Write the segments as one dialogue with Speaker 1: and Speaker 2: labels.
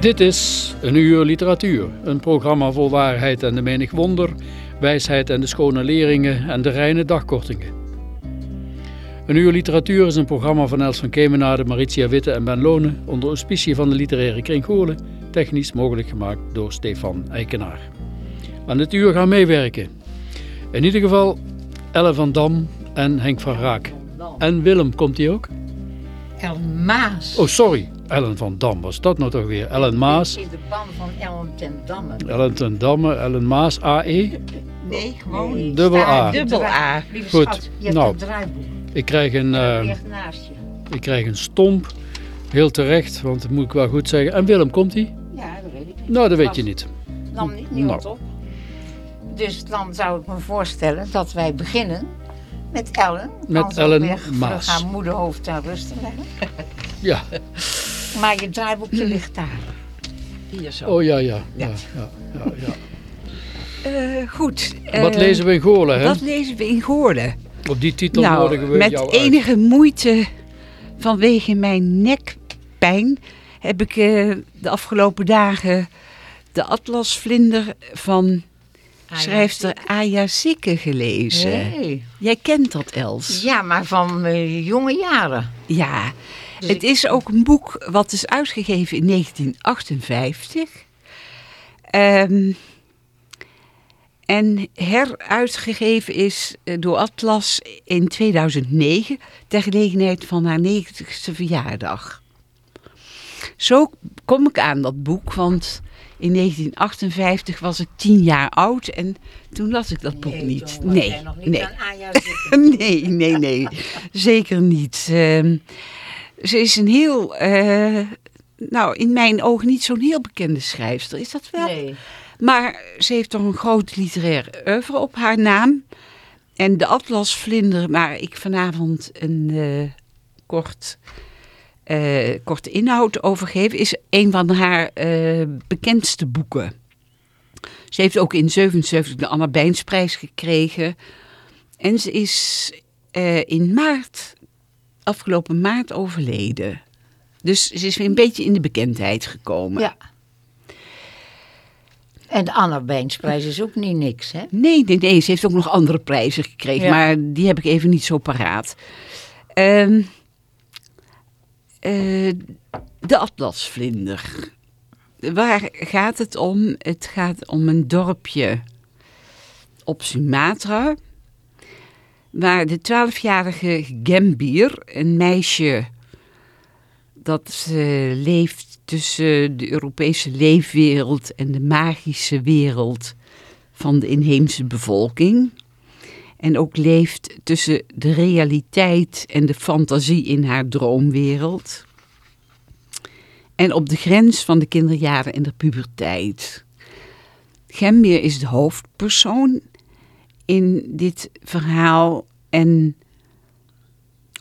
Speaker 1: Dit is Een Uur Literatuur, een programma vol waarheid en de menig wonder, wijsheid en de schone leringen en de reine dagkortingen. Een Uur Literatuur is een programma van Els van Kemenade, Maritia Witte en Ben Lonen onder auspicie van de literaire kring Goorlen, technisch mogelijk gemaakt door Stefan Eikenaar. Aan het uur gaan meewerken. In ieder geval Elle van Dam en Henk van Raak. En Willem, komt hij ook?
Speaker 2: Ellen Maas.
Speaker 1: Oh, sorry. Ellen van Dam was dat nou toch weer? Ellen Maas.
Speaker 2: In de ban van Ellen ten Damme.
Speaker 1: Ellen ten Damme, Ellen Maas, AE.
Speaker 3: Nee, gewoon
Speaker 1: Dubbel A.
Speaker 3: dubbel A.
Speaker 2: Lieve
Speaker 1: Goed,
Speaker 2: schat, je hebt
Speaker 1: nou.
Speaker 2: een draaiboek.
Speaker 1: Ik krijg een, eh, ik krijg een stomp. Heel terecht, want dat moet ik wel goed zeggen. En Willem, komt hij?
Speaker 2: Ja, dat weet ik niet.
Speaker 1: Nou, dat weet je niet.
Speaker 2: Dan niet, niet
Speaker 1: Nou.
Speaker 2: op. Dus dan zou ik me voorstellen dat wij beginnen met Ellen.
Speaker 1: Met Ellen Maas.
Speaker 2: haar moederhoofd ten ruste leggen.
Speaker 1: Ja.
Speaker 2: Maar je draaiboekje ligt daar.
Speaker 3: Hier zo.
Speaker 1: Oh ja, ja. ja, ja, ja, ja.
Speaker 3: Eh, goed.
Speaker 1: Wat
Speaker 3: eh,
Speaker 1: lezen we in Goorlen, hè?
Speaker 3: Wat lezen we in Goorlen?
Speaker 1: Op die titel
Speaker 3: nou,
Speaker 1: nodigen we
Speaker 3: met
Speaker 1: jou uit.
Speaker 3: enige moeite vanwege mijn nekpijn heb ik eh, de afgelopen dagen de atlasvlinder van schrijfster Aya Sikke gelezen.
Speaker 2: Nee.
Speaker 3: Jij kent dat, Els?
Speaker 2: Ja, maar van eh, jonge jaren.
Speaker 3: Ja.
Speaker 2: Dus
Speaker 3: het
Speaker 2: ik-
Speaker 3: is ook een boek wat is uitgegeven in 1958. Ehm, en heruitgegeven is eh, door Atlas in 2009 ter gelegenheid van haar 90ste verjaardag. Zo kom ik aan dat boek, want in 1958 was ik tien jaar oud en toen las ik dat boek niet. Nee,
Speaker 2: nog niet
Speaker 3: nee. Nee, nee, nee. Zeker niet. Ehm, ze is een heel, eh, nou in mijn ogen niet zo'n heel bekende schrijfster. Is dat wel?
Speaker 2: Nee.
Speaker 3: Maar ze heeft toch een groot literair oeuvre op haar naam. En de Atlasvlinder, waar ik vanavond een eh, kort, eh, korte inhoud over geef, is een van haar bekendste boeken. Ze heeft ook in 77 de Anna Bijnsprijs gekregen. En ze is in maart, afgelopen maart, overleden. Dus ze is weer een beetje in de bekendheid gekomen.
Speaker 2: Ja. En de Anna Bijnsprijs is ook niet niks, hè?
Speaker 3: Nee, nee, nee. Ze heeft ook nog andere prijzen gekregen,
Speaker 2: Ja.
Speaker 3: maar die heb ik even niet zo paraat. Ehm, eh, de atlasvlinder. Waar gaat het om? Het gaat om een dorpje op Sumatra. Waar de twaalfjarige Gambir, een meisje dat eh, leeft tussen de Europese leefwereld en de magische wereld van de inheemse bevolking. En ook leeft tussen de realiteit en de fantasie in haar droomwereld. En op de grens van de kinderjaren en de puberteit. Gembeer is de hoofdpersoon in dit verhaal. En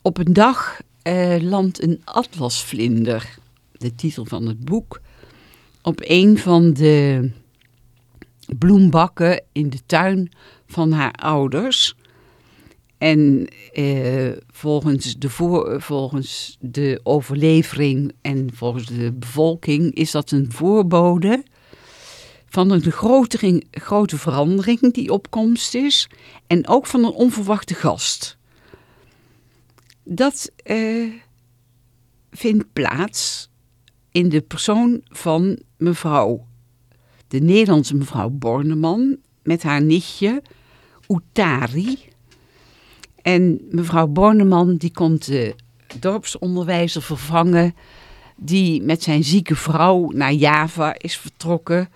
Speaker 3: op een dag eh, landt een atlasvlinder, de titel van het boek, op een van de bloembakken in de tuin van haar ouders. En eh, volgens, de volgens de overlevering en volgens de bevolking is dat een voorbode van een grote, grote verandering die opkomst is. En ook van een onverwachte gast. dat uh, vindt plaats in de persoon van mevrouw, de Nederlandse mevrouw Borneman, met haar nichtje Utari. En mevrouw Borneman die komt de dorpsonderwijzer vervangen, die met zijn zieke vrouw naar Java is vertrokken.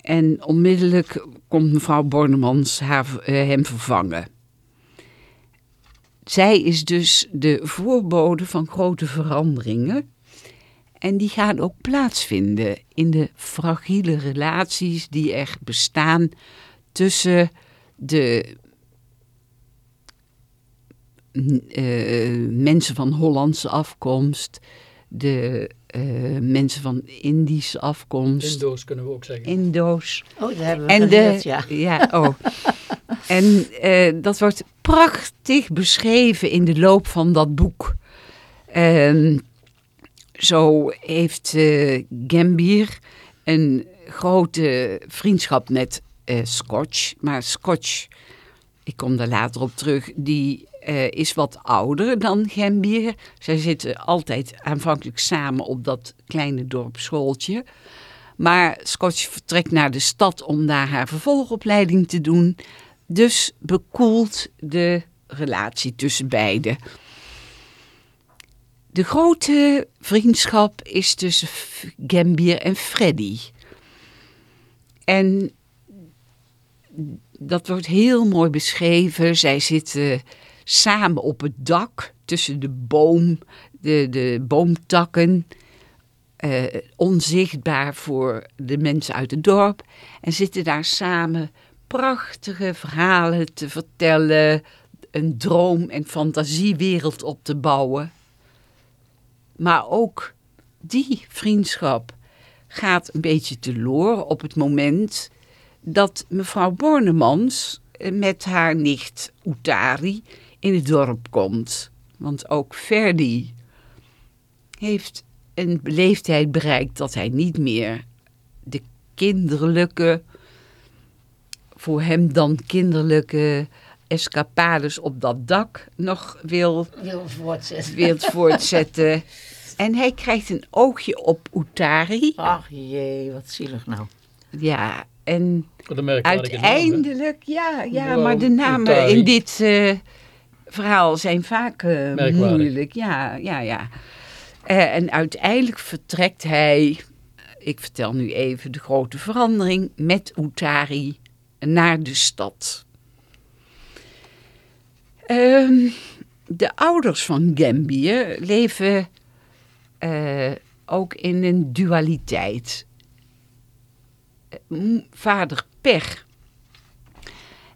Speaker 3: En onmiddellijk komt mevrouw Bornemans haar, uh, hem vervangen. Zij is dus de voorbode van grote veranderingen. En die gaan ook plaatsvinden in de fragiele relaties die er bestaan tussen de uh, mensen van Hollandse afkomst, de uh, mensen van Indische afkomst.
Speaker 1: Indo's kunnen we ook zeggen.
Speaker 3: Indo's.
Speaker 2: Oh, dat hebben we
Speaker 3: en
Speaker 2: geleerd,
Speaker 3: de,
Speaker 2: ja.
Speaker 3: ja. Oh. en uh, dat wordt prachtig beschreven in de loop van dat boek. Um, zo heeft uh, Gambier een grote vriendschap met Scotch. Maar Scotch, ik kom daar later op terug, die uh, is wat ouder dan Gembier. Zij zitten altijd aanvankelijk samen op dat kleine dorpsschooltje. Maar Scotch vertrekt naar de stad om daar haar vervolgopleiding te doen. Dus bekoelt de relatie tussen beiden. De grote vriendschap is tussen Gambier en Freddy. En dat wordt heel mooi beschreven. Zij zitten samen op het dak tussen de boom, de, de boomtakken. Uh, onzichtbaar voor de mensen uit het dorp. En zitten daar samen prachtige verhalen te vertellen. Een droom- en fantasiewereld op te bouwen. Maar ook die vriendschap gaat een beetje teloor op het moment dat mevrouw Bornemans met haar nicht Utari in het dorp komt. Want ook Verdi heeft een leeftijd bereikt dat hij niet meer de kinderlijke, voor hem dan kinderlijke escapades op dat dak nog wil,
Speaker 2: Wil voortzetten.
Speaker 3: wil voortzetten. en hij krijgt een oogje op Utari.
Speaker 2: Ach jee, wat zielig nou.
Speaker 3: Ja, en
Speaker 1: naam,
Speaker 3: uiteindelijk, ja, ja
Speaker 1: Wow,
Speaker 3: maar de namen
Speaker 1: Utari.
Speaker 3: in dit eh, verhaal zijn vaak eh, moeilijk. Ja, ja, ja. Eh, en uiteindelijk vertrekt hij, ik vertel nu even de grote verandering, met Utari naar de stad. Ehm, de ouders van Gambier leven eh, ook in een dualiteit. Vader Per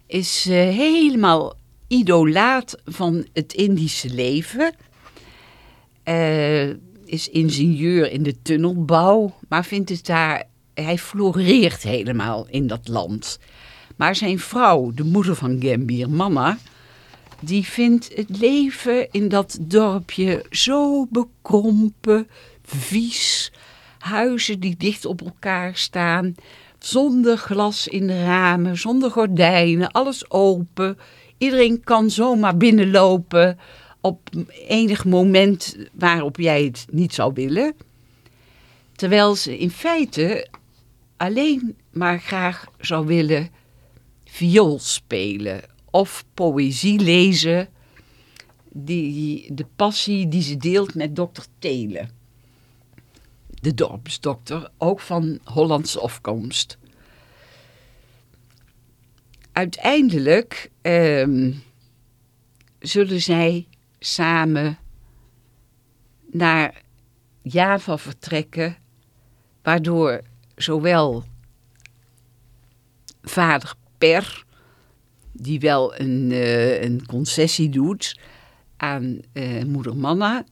Speaker 3: is helemaal idolaat van het Indische leven. Eh, is ingenieur in de tunnelbouw, maar vindt het daar. Hij floreert helemaal in dat land. Maar zijn vrouw, de moeder van Gambier, mama, die vindt het leven in dat dorpje zo bekrompen, vies. Huizen die dicht op elkaar staan, zonder glas in de ramen, zonder gordijnen, alles open. Iedereen kan zomaar binnenlopen op enig moment waarop jij het niet zou willen. Terwijl ze in feite alleen maar graag zou willen viool spelen of poëzie lezen. Die, de passie die ze deelt met dokter Telen. De dorpsdokter, ook van Hollandse afkomst. Uiteindelijk ehm, zullen zij samen naar Java vertrekken, waardoor zowel vader Per, die wel een, eh, een concessie doet aan eh, moeder Manna,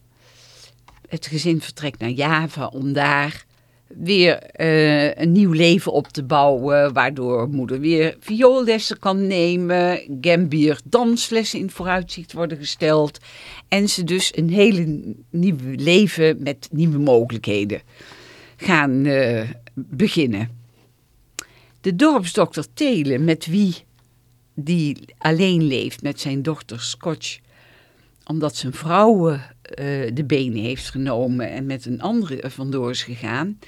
Speaker 3: het gezin vertrekt naar Java om daar weer eh, een nieuw leven op te bouwen, waardoor moeder weer vioollessen kan nemen, Gambier danslessen in vooruitzicht worden gesteld en ze dus een hele nieuwe leven met nieuwe mogelijkheden gaan eh, beginnen. De dorpsdokter Telen, met wie die alleen leeft met zijn dochter Scotch, omdat zijn vrouw eh, de benen heeft genomen en met een andere er vandoor is gegaan,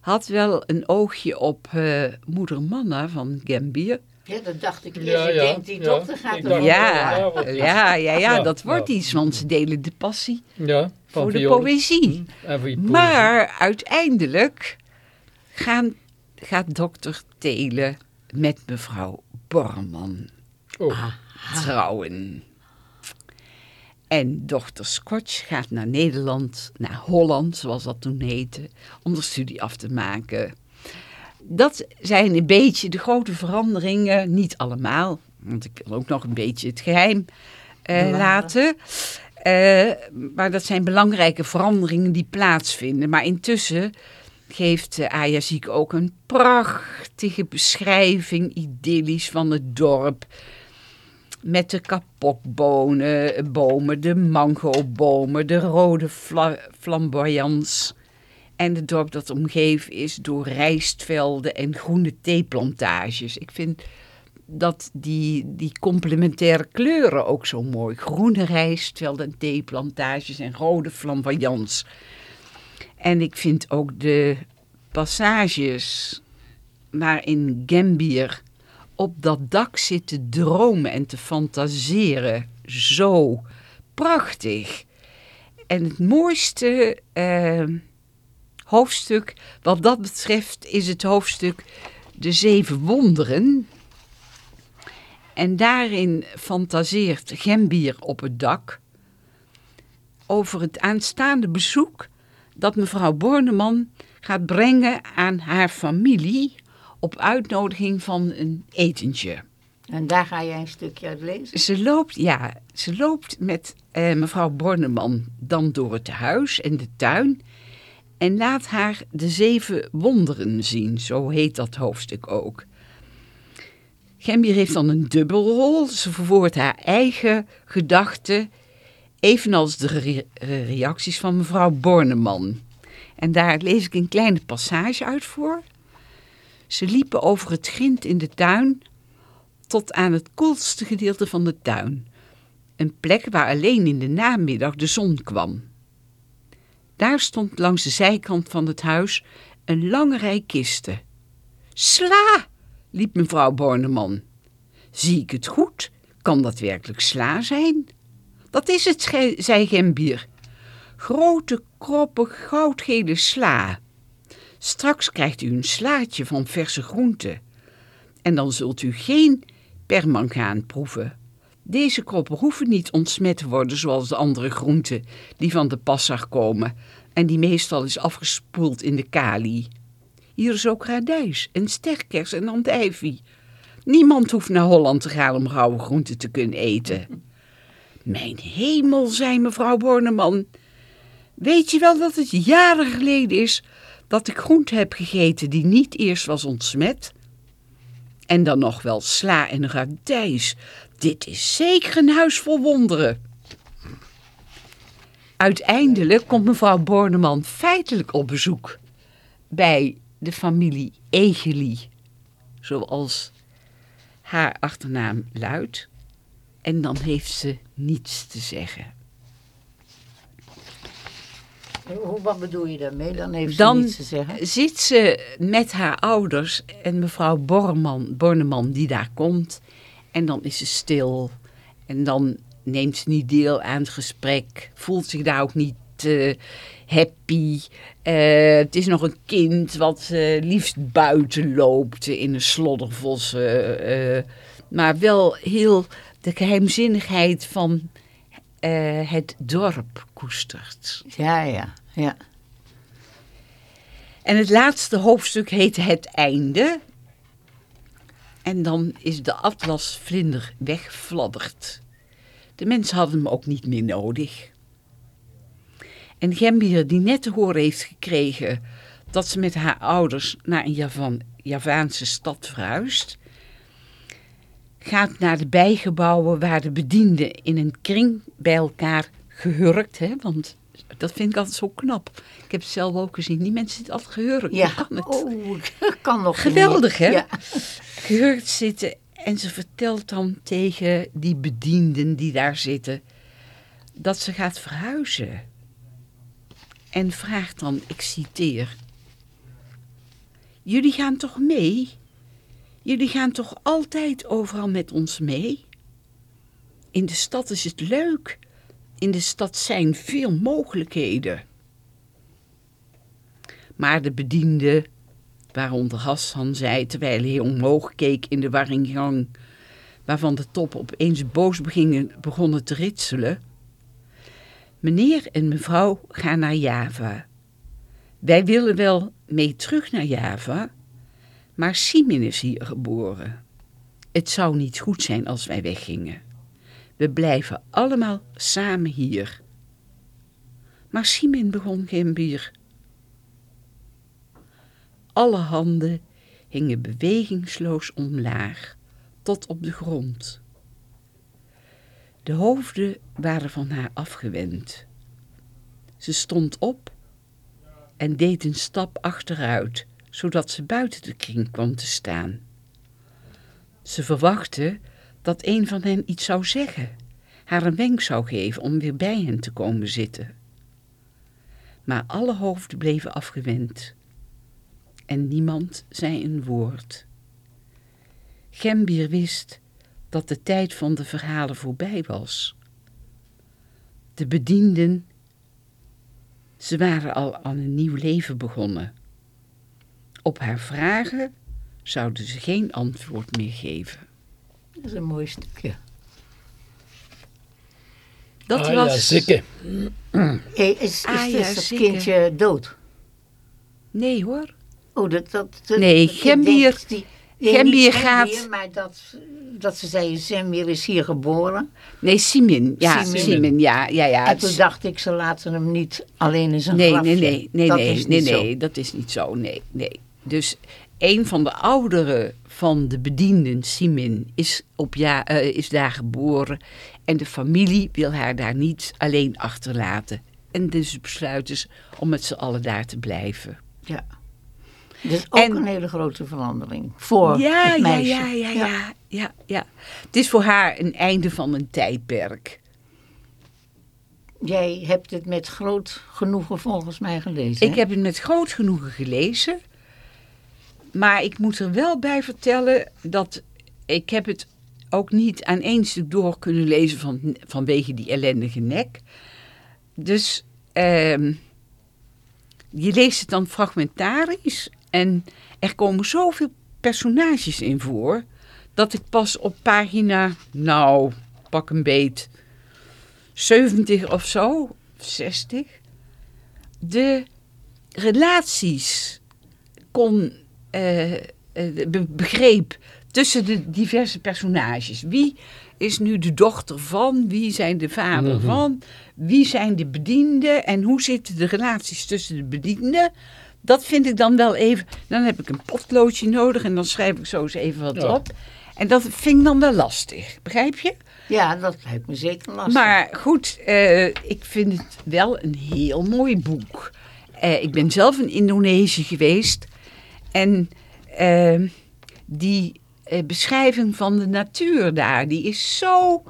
Speaker 3: had wel een oogje op eh, moeder Manna van Gambier.
Speaker 2: Ja, dat dacht ik eerst.
Speaker 1: Ja,
Speaker 2: ik
Speaker 1: ja,
Speaker 2: denk, die
Speaker 1: ja.
Speaker 2: dokter gaat er
Speaker 3: Ja,
Speaker 1: ja,
Speaker 3: ja, ja, ja,
Speaker 1: Ja,
Speaker 3: dat wordt
Speaker 1: ja.
Speaker 3: iets, want ze delen de passie
Speaker 1: Ja, van
Speaker 3: voor de
Speaker 1: violen.
Speaker 3: poëzie.
Speaker 1: En voor je poëzie.
Speaker 3: Maar uiteindelijk gaan, gaat dokter Telen met mevrouw Borman
Speaker 1: Oh,
Speaker 3: trouwen. En dochter Scotch gaat naar Nederland, naar Holland, zoals dat toen heette, om de studie af te maken. Dat zijn een beetje de grote veranderingen, niet allemaal, want ik wil ook nog een beetje het geheim eh, laten. Eh, maar dat zijn belangrijke veranderingen die plaatsvinden. Maar intussen geeft uh, Aya Ziek ook een prachtige beschrijving, idyllisch, van het dorp. Met de kapokbonen, bomen, de mangobomen, de rode fla flamboyants. En het dorp dat omgeven is door rijstvelden en groene theeplantages. Ik vind dat die, die complementaire kleuren ook zo mooi. Groene rijstvelden en theeplantages en rode flamboyants. En ik vind ook de passages waarin Gambier op dat dak zit te dromen en te fantaseren zo prachtig. En het mooiste eh, hoofdstuk wat dat betreft is het hoofdstuk De Zeven Wonderen. En daarin fantaseert Gembier op het dak over het aanstaande bezoek dat mevrouw Borneman gaat brengen aan haar familie op uitnodiging van een etentje.
Speaker 2: En daar ga jij een stukje uit lezen.
Speaker 3: Ze loopt, ja, ze loopt met eh, mevrouw Borneman dan door het huis en de tuin en laat haar de zeven wonderen zien, zo heet dat hoofdstuk ook. Gembier heeft dan een dubbelrol. Ze verwoordt haar eigen gedachten, evenals de re- re- reacties van mevrouw Borneman. En daar lees ik een kleine passage uit voor. Ze liepen over het grind in de tuin tot aan het koelste gedeelte van de tuin. Een plek waar alleen in de namiddag de zon kwam. Daar stond langs de zijkant van het huis een lange rij kisten. Sla! liep mevrouw Borneman. Zie ik het goed? Kan dat werkelijk sla zijn? Dat is het, zei Gembier. Grote kroppen goudgele sla. Straks krijgt u een slaatje van verse groenten. En dan zult u geen permangaan proeven. Deze kroppen hoeven niet ontsmet te worden zoals de andere groenten die van de passag komen en die meestal is afgespoeld in de kali. Hier is ook radijs en sterkers en andijvie. Niemand hoeft naar Holland te gaan om rauwe groenten te kunnen eten. Mijn hemel, zei mevrouw Borneman. Weet je wel dat het jaren geleden is dat ik groente heb gegeten die niet eerst was ontsmet? En dan nog wel sla en radijs. Dit is zeker een huis vol wonderen. Uiteindelijk komt mevrouw Borneman feitelijk op bezoek bij de familie Egeli, zoals haar achternaam luidt. En dan heeft ze niets te zeggen.
Speaker 2: Hoe, wat bedoel je daarmee? Dan heeft ze
Speaker 3: Dan
Speaker 2: niets te zeggen.
Speaker 3: zit ze met haar ouders en mevrouw Borneman, Borneman die daar komt. En dan is ze stil. En dan neemt ze niet deel aan het gesprek. Voelt zich daar ook niet eh, happy. Eh, het is nog een kind wat eh, liefst buiten loopt in een sloddervos. maar wel heel de geheimzinnigheid van het dorp koestert.
Speaker 2: Ja, ja, ja.
Speaker 3: En het laatste hoofdstuk heet Het Einde. En dan is de atlasvlinder weggefladderd. De mensen hadden hem ook niet meer nodig. En Gembier, die net te horen heeft gekregen dat ze met haar ouders naar een Javaanse stad verhuist, gaat naar de bijgebouwen waar de bedienden in een kring bij elkaar gehurkt, hè, want dat vind ik altijd zo knap. Ik heb het zelf ook gezien. Die mensen zitten altijd gehurkt.
Speaker 2: Ja,
Speaker 3: Hoe kan het?
Speaker 2: oh, kan nog
Speaker 3: Geweldig,
Speaker 2: niet.
Speaker 3: hè?
Speaker 2: Ja.
Speaker 3: Gehurkt zitten. En ze vertelt dan tegen die bedienden die daar zitten... dat ze gaat verhuizen. En vraagt dan, ik citeer... Jullie gaan toch mee? Jullie gaan toch altijd overal met ons mee? In de stad is het leuk. In de stad zijn veel mogelijkheden. Maar de bediende, waaronder Hassan zei terwijl hij omhoog keek in de warringgang, waarvan de top opeens boos begingen, begonnen te ritselen. Meneer en mevrouw gaan naar Java. Wij willen wel mee terug naar Java, maar Simin is hier geboren. Het zou niet goed zijn als wij weggingen. We blijven allemaal samen hier. Maar Simin begon geen bier. Alle handen hingen bewegingsloos omlaag, tot op de grond. De hoofden waren van haar afgewend. Ze stond op en deed een stap achteruit, zodat ze buiten de kring kwam te staan. Ze verwachtte dat een van hen iets zou zeggen, haar een wenk zou geven om weer bij hen te komen zitten. Maar alle hoofden bleven afgewend en niemand zei een woord. Gembier wist dat de tijd van de verhalen voorbij was. De bedienden, ze waren al aan een nieuw leven begonnen. Op haar vragen zouden ze geen antwoord meer geven.
Speaker 2: Dat is een mooi stukje.
Speaker 3: Dat
Speaker 1: ah,
Speaker 3: was...
Speaker 1: ja, zikke.
Speaker 2: Hey, is is
Speaker 3: Ah, ja,
Speaker 2: dat
Speaker 3: zeker.
Speaker 2: kindje dood?
Speaker 3: Nee hoor.
Speaker 2: Oh, dat, dat, dat-
Speaker 3: Nee, Gembier-
Speaker 2: die- nee,
Speaker 3: Gembier
Speaker 2: niet
Speaker 3: gaat-
Speaker 2: Gembier, maar dat, dat ze zei, Gembier is hier geboren.
Speaker 3: Nee, Simin. Ja,
Speaker 2: Simin.
Speaker 3: Simin. ja, ja, ja.
Speaker 2: en toen dacht ik, ze laten hem niet alleen in zijn
Speaker 3: Nee,
Speaker 2: grafje.
Speaker 3: nee, nee, nee,
Speaker 2: dat
Speaker 3: nee, nee, nee, dat is niet zo, nee, nee. Dus een van de ouderen van de bedienden, Simin, is, op ja, eh, is daar geboren. En de familie wil haar daar niet alleen achterlaten. En dus besluiten ze om met z'n allen daar te blijven.
Speaker 2: Ja. Dus ook
Speaker 3: En-
Speaker 2: een hele grote verandering voor
Speaker 3: ja,
Speaker 2: het
Speaker 3: ja,
Speaker 2: meisje.
Speaker 3: ja, ja, ja, ja, ja. Het is voor haar een einde van een tijdperk.
Speaker 2: Jij hebt het met groot genoegen volgens mij gelezen.
Speaker 3: Ik
Speaker 2: hè?
Speaker 3: heb het met groot genoegen gelezen. Maar ik moet er wel bij vertellen dat ik heb het ook niet aan één stuk door kunnen lezen van, vanwege die ellendige nek. Dus ehm, je leest het dan fragmentarisch en er komen zoveel personages in voor dat ik pas op pagina, nou, pak een beet, 70 of zo, 60, de relaties kon, be- begreep tussen de diverse personages. Wie is nu de dochter van? Wie zijn de vader
Speaker 1: Mhm.
Speaker 3: van? Wie zijn de bedienden? En hoe zitten de relaties tussen de bedienden? Dat vind ik dan wel even... Dan heb ik een potloodje nodig en dan schrijf ik zo eens even wat
Speaker 1: Ja.
Speaker 3: op. En dat vind ik dan wel lastig. Begrijp je?
Speaker 2: Ja, dat lijkt me zeker lastig.
Speaker 3: Maar goed, eh, ik vind het wel een heel mooi boek. Eh, ik ben zelf in Indonesië geweest. En eh, die eh, beschrijving van de natuur daar, die is zo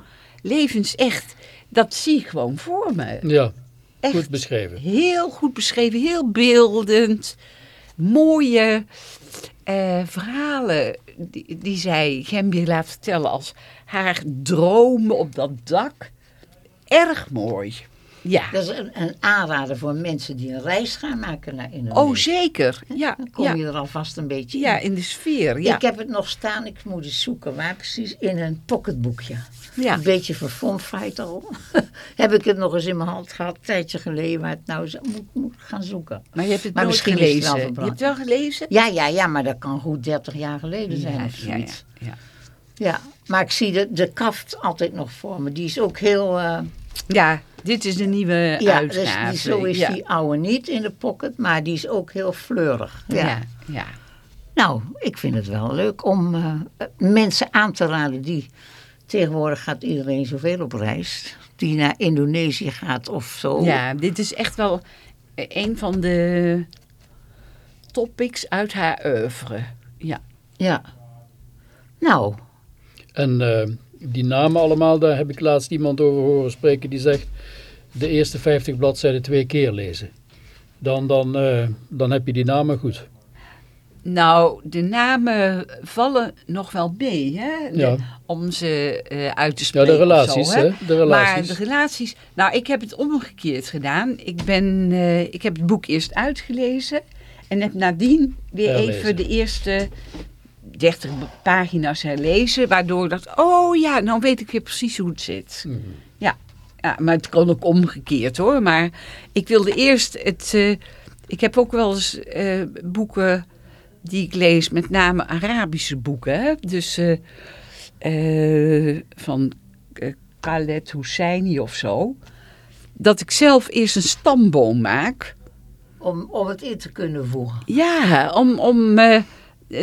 Speaker 3: levensecht. Dat zie ik gewoon voor me.
Speaker 1: Ja,
Speaker 3: Echt
Speaker 1: goed beschreven.
Speaker 3: heel goed beschreven, heel beeldend. Mooie eh, verhalen die, die zij Gembier laat vertellen als haar dromen op dat dak. Erg mooi. Ja.
Speaker 2: Dat is een, een aanrader voor mensen die een reis gaan maken naar Indonesië.
Speaker 3: Oh, zeker. Ja,
Speaker 2: Dan kom
Speaker 3: ja.
Speaker 2: je er alvast een beetje
Speaker 3: ja
Speaker 2: in.
Speaker 3: in de sfeer. Ja.
Speaker 2: Ik heb het nog staan, ik moet eens zoeken. Waar precies? In een pocketboekje.
Speaker 3: Ja.
Speaker 2: Een beetje verfomfeit al. heb ik het nog eens in mijn hand gehad, een tijdje geleden, waar het nou zo moet, moet gaan zoeken.
Speaker 3: Maar je hebt het
Speaker 2: Maar
Speaker 3: nooit
Speaker 2: misschien is het wel
Speaker 3: gelezen. je hebt het wel gelezen?
Speaker 2: Ja, ja, ja, maar dat kan goed 30 jaar geleden zijn
Speaker 3: ja,
Speaker 2: of
Speaker 3: ja, ja,
Speaker 2: zoiets.
Speaker 3: ja.
Speaker 2: Ja, maar ik zie de, de kaft altijd nog voor me. Die is ook heel... eh,
Speaker 3: Ja, dit is de nieuwe
Speaker 2: ja, dus
Speaker 3: uitgave.
Speaker 2: die, zo is
Speaker 3: ja.
Speaker 2: die oude niet in de pocket, maar die is ook heel fleurig. Ja.
Speaker 3: Ja, ja.
Speaker 2: Nou, ik vind het wel leuk om eh, mensen aan te raden die... Tegenwoordig gaat iedereen zoveel op reis. Die naar Indonesië gaat of zo.
Speaker 3: Ja, dit is echt wel eh, een van de topics uit haar oeuvre. Ja.
Speaker 2: Ja. Nou,
Speaker 1: En eh, die namen allemaal, daar heb ik laatst iemand over horen spreken die zegt... de eerste 50 bladzijden twee keer lezen. Dan, dan, eh, dan heb je die namen goed.
Speaker 3: Nou, de namen vallen nog wel mee, hè? De-
Speaker 1: Ja.
Speaker 3: om ze eh, uit te
Speaker 1: Ja,
Speaker 3: spreken.
Speaker 1: de relaties,
Speaker 3: zo,
Speaker 1: hè? De relaties.
Speaker 3: Maar de relaties... Nou, ik heb het omgekeerd gedaan. Ik, ben, eh, ik heb het boek eerst uitgelezen en heb nadien weer
Speaker 1: Herlezen.
Speaker 3: even de eerste 30 pagina's herlezen. Waardoor ik dacht, oh ja, nou weet ik weer precies hoe het zit.
Speaker 1: Mhm.
Speaker 3: Ja, ja, maar het kan ook omgekeerd hoor. Maar ik wilde eerst het... eh, ik heb ook wel eens eh, boeken die ik lees, met name Arabische boeken. Hè? Dus eh, eh, van Khaled Hosseini of zo. Dat ik zelf eerst een stamboom maak.
Speaker 2: Om, om het in te kunnen voegen.
Speaker 3: Ja, om, om eh,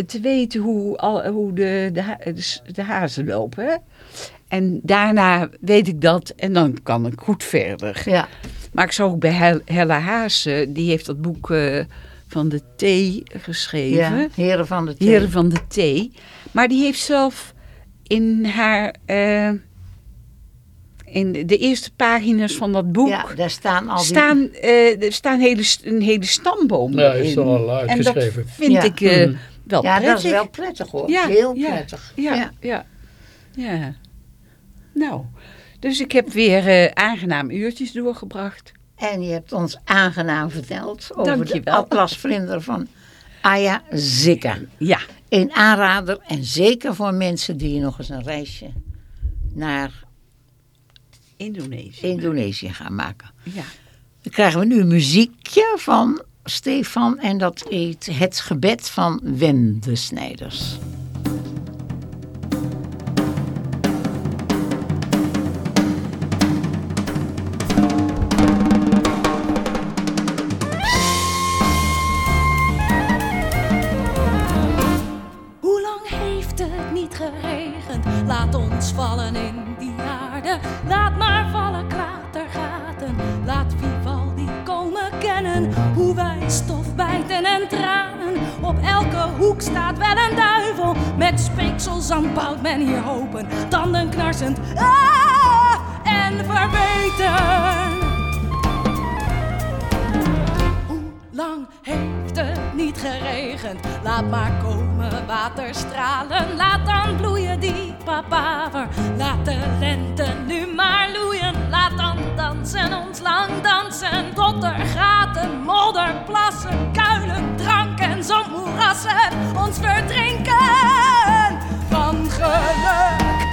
Speaker 3: te weten hoe, al, hoe de, de, de, hazen lopen. En daarna weet ik dat en dan kan ik goed verder.
Speaker 2: Ja,
Speaker 3: Maar ik zag ook bij Hel- Hella Haase, die heeft dat boek eh, van de thee geschreven.
Speaker 2: ja heren van de thee.
Speaker 3: Heren van de Thee. Maar die heeft zelf in haar... eh, in de- eerste pagina's van dat boek...
Speaker 2: Ja, daar staan al die...
Speaker 3: staan, eh, er staan hele, een hele stamboom
Speaker 1: Ja,
Speaker 3: in.
Speaker 1: is er al
Speaker 3: En
Speaker 1: uitgeschreven.
Speaker 3: dat vind
Speaker 2: Ja.
Speaker 3: ik eh,
Speaker 1: Mhm.
Speaker 3: Wel
Speaker 2: ja,
Speaker 3: prettig.
Speaker 2: dat is wel prettig hoor.
Speaker 3: Ja,
Speaker 2: Heel prettig.
Speaker 3: Ja, ja. ja. Nou, dus ik heb weer eh, aangenaam uurtjes doorgebracht.
Speaker 2: En je hebt ons aangenaam verteld over de
Speaker 3: Dankjewel.
Speaker 2: atlasvlinder van Aya Zika.
Speaker 3: Ja,
Speaker 2: Een aanrader en zeker voor mensen die nog eens een reisje naar
Speaker 3: Indonesië.
Speaker 2: Indonesië gaan maken.
Speaker 3: ja.
Speaker 2: Dan krijgen we nu een muziekje van Stefan en dat heet Het Gebed van Wem de Snijders.
Speaker 4: Hoe wij stof bijten en tranen. Op elke hoek staat wel een duivel. Met speeksels aan bouwt men hier hopen. Tanden knarsend. Ah, en verbeten. Hoe lang heeft het niet geregend? Laat maar komen waterstralen. Laat dan bloeien die papaver. Laat de lente nu maar loeien. Laat dan dansen, ons lang dansen. Tot er gaten, modder, plassen, kuilen, drank en zandmoerassen ons verdrinken van geluk.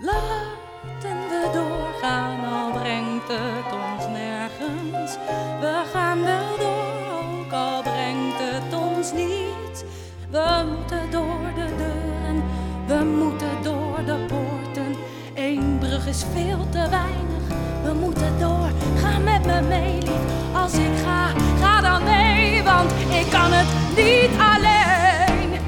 Speaker 4: Laten we doorgaan, al brengt het ons nergens. We gaan wel door, ook al brengt het ons niet. We moeten door is veel te weinig, we moeten door. Ga met me mee, lief. Als ik ga, ga dan mee, want ik kan het niet alleen.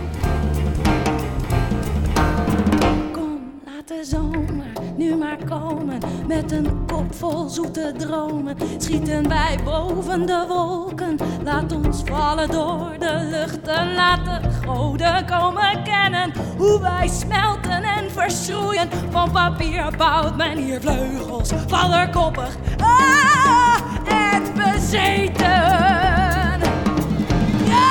Speaker 4: Kom, laat de zomer nu maar komen. Met een kop vol zoete dromen schieten wij boven de wolken. Laat ons vallen door de luchten. Laat de goden komen kennen hoe wij smelten en verschroeien. Van papier bouwt men hier vleugels, vallerkoppig ah, en bezeten. Ja,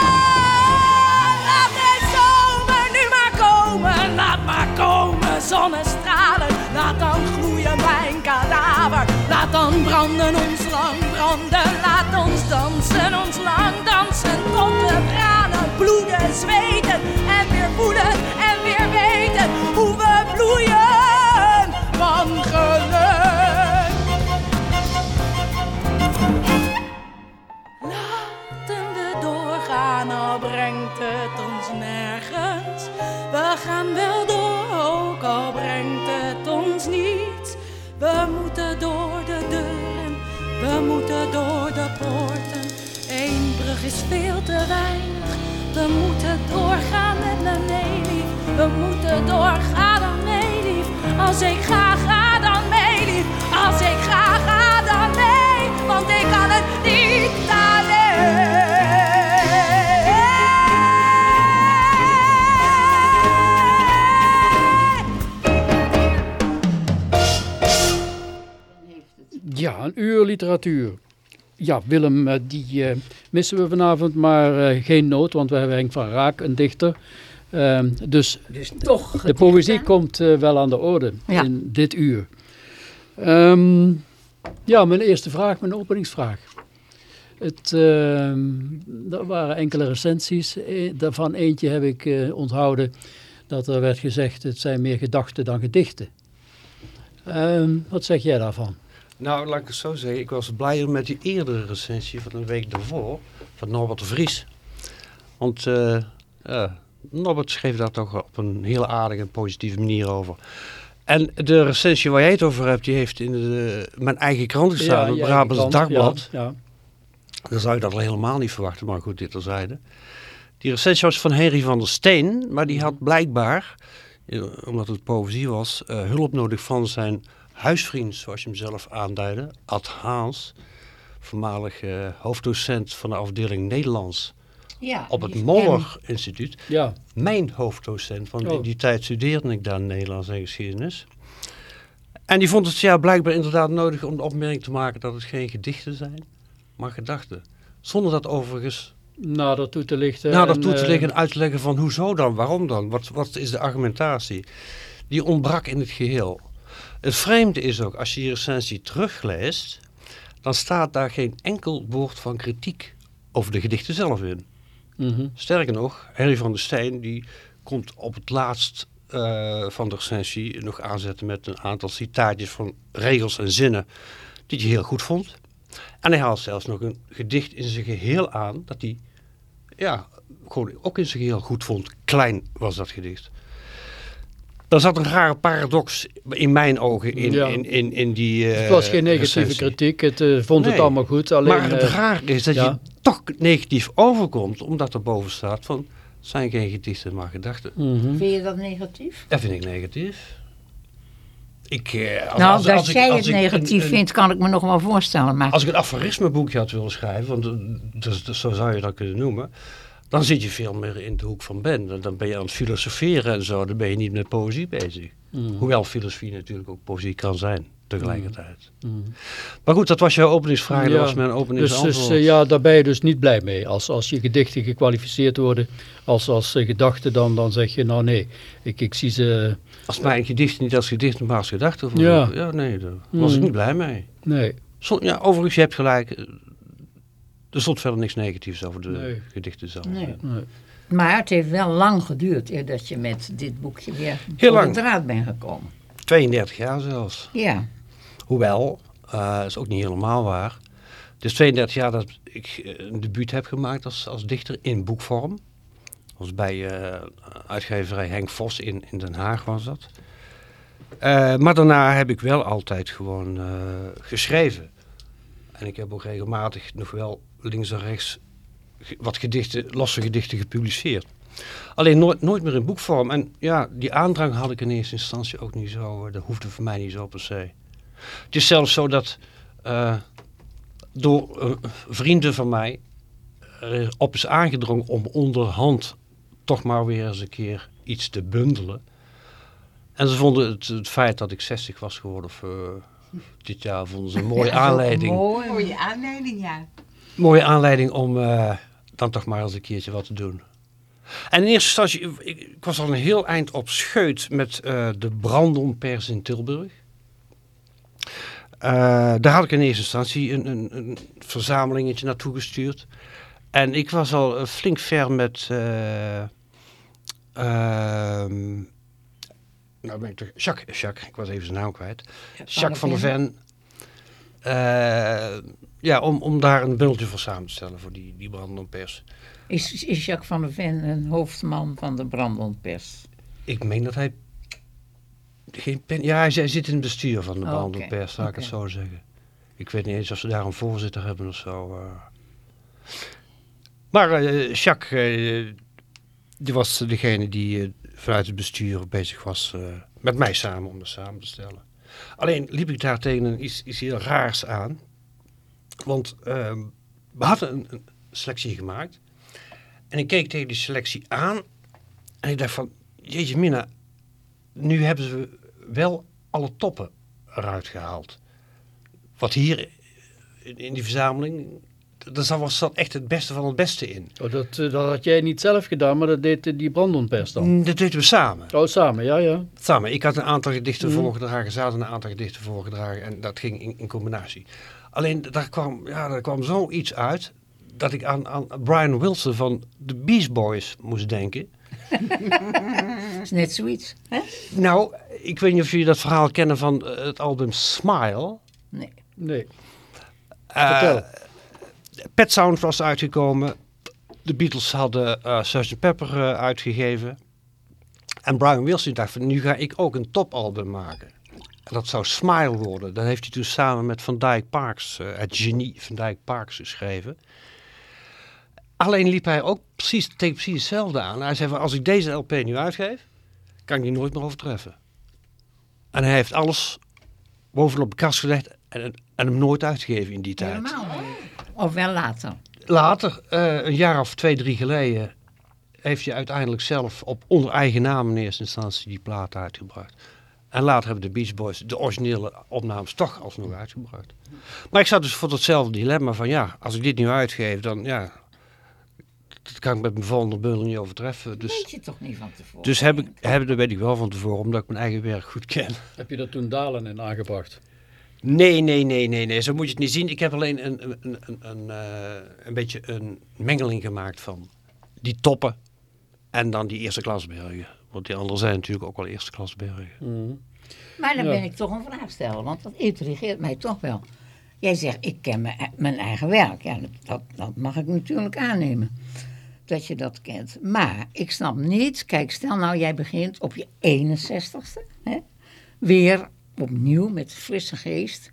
Speaker 4: laat de zomer nu maar komen. Laat maar komen zonnestralen. Laat dan gloeien mijn kadaver. Laat dan branden ons lang branden. Laat ons dansen, ons lang dansen. Tot we tranen, bloeden, zweten.
Speaker 1: Literatuur. Ja, Willem, eh, die eh, missen we vanavond, maar eh, geen nood, want we hebben Henk van Raak, een dichter. Ehm, dus
Speaker 2: Dus toch
Speaker 1: de
Speaker 2: gedicht,
Speaker 1: poëzie
Speaker 2: hè?
Speaker 1: komt eh, wel aan de orde
Speaker 2: Ja.
Speaker 1: in dit uur. Ehm, ja, mijn eerste vraag, mijn openingsvraag. Het, ehm, er waren enkele recensies. E- Daarvan eentje heb ik eh, onthouden dat er werd gezegd het zijn meer gedachten dan gedichten. Ehm, wat zeg jij daarvan?
Speaker 5: Nou, laat ik het zo zeggen. Ik was blijer met die eerdere recensie van een week daarvoor. Van Norbert de Vries. Want ja, Norbert schreef daar toch op een hele aardige en positieve manier over. En de recensie waar jij het over hebt, die heeft in de, mijn eigen krant gestaan.
Speaker 1: Ja,
Speaker 5: het Brabants Dagblad.
Speaker 1: Ja, ja.
Speaker 5: Dan zou je dat al helemaal niet verwachten, maar goed, dit terzijde. Die recensie was van Henry van der Steen, maar die had blijkbaar, eh, omdat het poëzie was, eh, hulp nodig van zijn huisvriend, zoals je hem zelf aanduidde, Ad Haans, voormalig eh, hoofddocent van de afdeling Nederlands
Speaker 2: Ja,
Speaker 5: op het Moller Instituut.
Speaker 1: ja.
Speaker 5: Mijn hoofddocent, want
Speaker 1: Oh.
Speaker 5: in die tijd studeerde ik daar Nederlands en geschiedenis. En die vond het ja, blijkbaar inderdaad nodig om de opmerking te maken dat het geen gedichten zijn, maar gedachten. Zonder dat overigens
Speaker 1: nader toe te lichten.
Speaker 5: dat
Speaker 1: en,
Speaker 5: toe te
Speaker 1: eh,
Speaker 5: leggen en uit te leggen van hoezo dan, waarom dan, wat, wat is de argumentatie. Die ontbrak in het geheel. Het vreemde is ook, als je die recensie terugleest, dan staat daar geen enkel woord van kritiek over de gedichten zelf in.
Speaker 1: mhm.
Speaker 5: Sterker nog, Henry van der Steen die komt op het laatst eh, van de recensie nog aanzetten met een aantal citaatjes van regels en zinnen die hij heel goed vond. En hij haalt zelfs nog een gedicht in zijn geheel aan dat hij ja, gewoon ook in zijn geheel goed vond. Klein was dat gedicht. Daar zat een rare paradox in mijn ogen in,
Speaker 1: Ja.
Speaker 5: in, in, in die eh,
Speaker 1: het was geen negatieve
Speaker 5: recensie.
Speaker 1: kritiek, het eh, vond het allemaal goed. Alleen,
Speaker 5: maar het
Speaker 1: eh,
Speaker 5: raar is dat
Speaker 1: ja.
Speaker 5: je toch negatief overkomt, omdat er boven staat van, het zijn geen gedichten, maar gedachten.
Speaker 1: mhm.
Speaker 2: Vind je dat negatief?
Speaker 5: Dat vind ik negatief. Ik, eh, als,
Speaker 2: nou,
Speaker 5: als,
Speaker 2: dat
Speaker 5: als ik-
Speaker 2: jij het negatief
Speaker 5: een-
Speaker 2: vindt, kan ik me nog wel voorstellen. Maar
Speaker 5: Als ik een aforismeboekje had willen schrijven, want eh, dus, dus zo zou je dat kunnen noemen, dan zit je veel meer in de hoek van Ben. Dan- ben je aan het filosoferen en zo, dan ben je niet met poëzie bezig.
Speaker 1: Mhm.
Speaker 5: Hoewel filosofie natuurlijk ook poëzie kan zijn, tegelijkertijd.
Speaker 1: Mhm.
Speaker 5: Maar goed, dat was jouw openingsvraag,
Speaker 1: Ja,
Speaker 5: dat was mijn
Speaker 1: Dus,
Speaker 5: openingsantwoord.
Speaker 1: dus eh, ja, daar ben je dus niet blij mee. Als, als je gedichten gekwalificeerd worden als, als eh, gedachten, dan, dan zeg je nou nee, ik, ik zie ze...
Speaker 5: Als mijn gedicht niet als gedicht, maar als gedachte.
Speaker 1: Ja.
Speaker 5: ja, nee, daar was ik
Speaker 1: Mm.
Speaker 5: niet blij mee.
Speaker 1: Nee,
Speaker 5: Zo, ja, overigens, je hebt gelijk. Er stond verder niks negatiefs over de
Speaker 1: Nee.
Speaker 5: gedichten zelf.
Speaker 2: Nee.
Speaker 1: nee.
Speaker 2: Maar het heeft wel lang geduurd eer dat je met dit boekje weer
Speaker 5: Heel
Speaker 2: op
Speaker 5: lang.
Speaker 2: de draad bent gekomen.
Speaker 5: 32 jaar zelfs.
Speaker 2: Ja,
Speaker 5: Hoewel, eh, dat is ook niet helemaal waar. Het is 32 jaar dat ik eh, een debuut heb gemaakt als, als dichter in boekvorm. Dat was bij eh, uitgeverij Henk Vos in, in Den Haag was dat. Eh, maar daarna heb ik wel altijd gewoon eh, geschreven. En ik heb ook regelmatig nog wel links en rechts wat gedichten, losse gedichten gepubliceerd. Alleen nooit, nooit meer in boekvorm. En ja, die aandrang had ik in eerste instantie ook niet zo. eh, Dat hoefde voor mij niet zo per se. Het is zelfs zo dat eh, door eh, vrienden van mij er op is aangedrongen om onderhand toch maar weer eens een keer iets te bundelen. En ze vonden het, het feit dat ik 60 was geworden of, eh, dit jaar vonden ze een mooie
Speaker 2: Ja,
Speaker 5: aanleiding.
Speaker 2: Mooi.
Speaker 3: Mooie aanleiding, ja.
Speaker 5: Mooie aanleiding om eh, dan toch maar eens een keertje wat te doen. En in eerste instantie, ik, ik was al een heel eind op scheut met eh, de Brandonpers in Tilburg. Eh, daar had ik in eerste instantie een, een, een verzamelingetje naartoe gestuurd. En ik was al flink ver met... eh, ehm, nou ben ik toch... Jacques, Jacques, ik was even zijn naam kwijt. Jacques van der Ven. Ja, om, om daar een bundeltje voor samen te stellen voor die, die Brandonpers.
Speaker 2: Is, is Jacques van der Ven een hoofdman van de Brandonpers?
Speaker 5: Ik meen dat hij geen pen... Ja, hij, hij zit in het bestuur van de
Speaker 2: Oh,
Speaker 5: Brandonpers,
Speaker 2: oké,
Speaker 5: laat ik het zo zeggen. Ik weet niet eens of ze daar een voorzitter hebben of zo. eh. Maar eh, Jacques, eh, die was degene die vanuit het bestuur bezig was met mij samen om dat samen te stellen. Alleen liep ik daar tegen een iets, iets heel raars aan. Want ehm, we hadden een, een selectie gemaakt. En ik keek tegen die selectie aan. En ik dacht van, jeetje mina, nu hebben ze wel alle toppen eruit gehaald. Wat hier in, die verzameling. Daar zat- was echt het beste van het beste in.
Speaker 1: Oh, dat, eh, dat had jij niet zelf gedaan, maar dat deed eh, die Brandonpers dan.
Speaker 5: Mm, Dat deden we samen.
Speaker 1: Oh, samen, ja, ja.
Speaker 5: Samen. Ik had een aantal gedichten
Speaker 1: Mhm.
Speaker 5: voorgedragen, ze hadden een aantal gedichten voorgedragen en dat ging in, in combinatie. Alleen daar kwam, ja, daar kwam zoiets uit dat ik aan, aan Brian Wilson van de Beast Boys moest denken.
Speaker 2: Dat is net zoiets. Hè?
Speaker 5: Nou, ik weet niet of jullie dat verhaal kennen van eh, het album Smile.
Speaker 2: Nee.
Speaker 1: Nee.
Speaker 5: Eh,
Speaker 1: Vertel.
Speaker 5: Pet Sound was uitgekomen. De Beatles hadden eh Sgt. Pepper uitgegeven. En Brian Wilson dacht van nu ga ik ook een topalbum maken. En dat zou Smile worden. Dat heeft hij toen samen met Van Dyke Parks, eh, het genie Van Dyke Parks geschreven. Alleen liep hij ook precies, tegen precies hetzelfde aan. Hij zei van als ik deze LP nu uitgeef, kan ik die nooit meer overtreffen. En hij heeft alles bovenop de kast gelegd en, en hem nooit uitgegeven in die tijd.
Speaker 2: Helemaal. Of wel later.
Speaker 5: Later, eh, een jaar of twee, drie geleden, heeft hij uiteindelijk zelf op onder eigen naam in eerste instantie die plaat uitgebracht. En later hebben de Beach Boys de originele opnames toch alsnog uitgebracht. Maar ik zat dus voor datzelfde dilemma van ja, als ik dit nu uitgeef, dan ja, dat kan ik met mijn volgende bundel niet overtreffen. Dus,
Speaker 2: Weet je toch niet van tevoren.
Speaker 5: dus heb ik, heb, dat weet ik wel van tevoren, omdat ik mijn eigen werk goed ken.
Speaker 1: Heb je dat toen Dalen in aangebracht?
Speaker 5: Nee, nee, nee, nee, nee. Zo moet je het niet zien. Ik heb alleen een, een, een, een, een, eh, een beetje een mengeling gemaakt van die toppen en dan die eerste klasbergen. Want die anderen zijn natuurlijk ook wel eerste klasbergen.
Speaker 1: Mhm.
Speaker 2: Maar dan
Speaker 1: Ja.
Speaker 2: ben ik toch een vraag stellen, want dat intrigeert mij toch wel. Jij zegt, ik ken mijn, mijn eigen werk. Ja, dat, dat, dat mag ik natuurlijk aannemen, dat je dat kent. Maar ik snap niet, kijk, stel nou jij begint op je 61ste, hè, weer opnieuw met frisse geest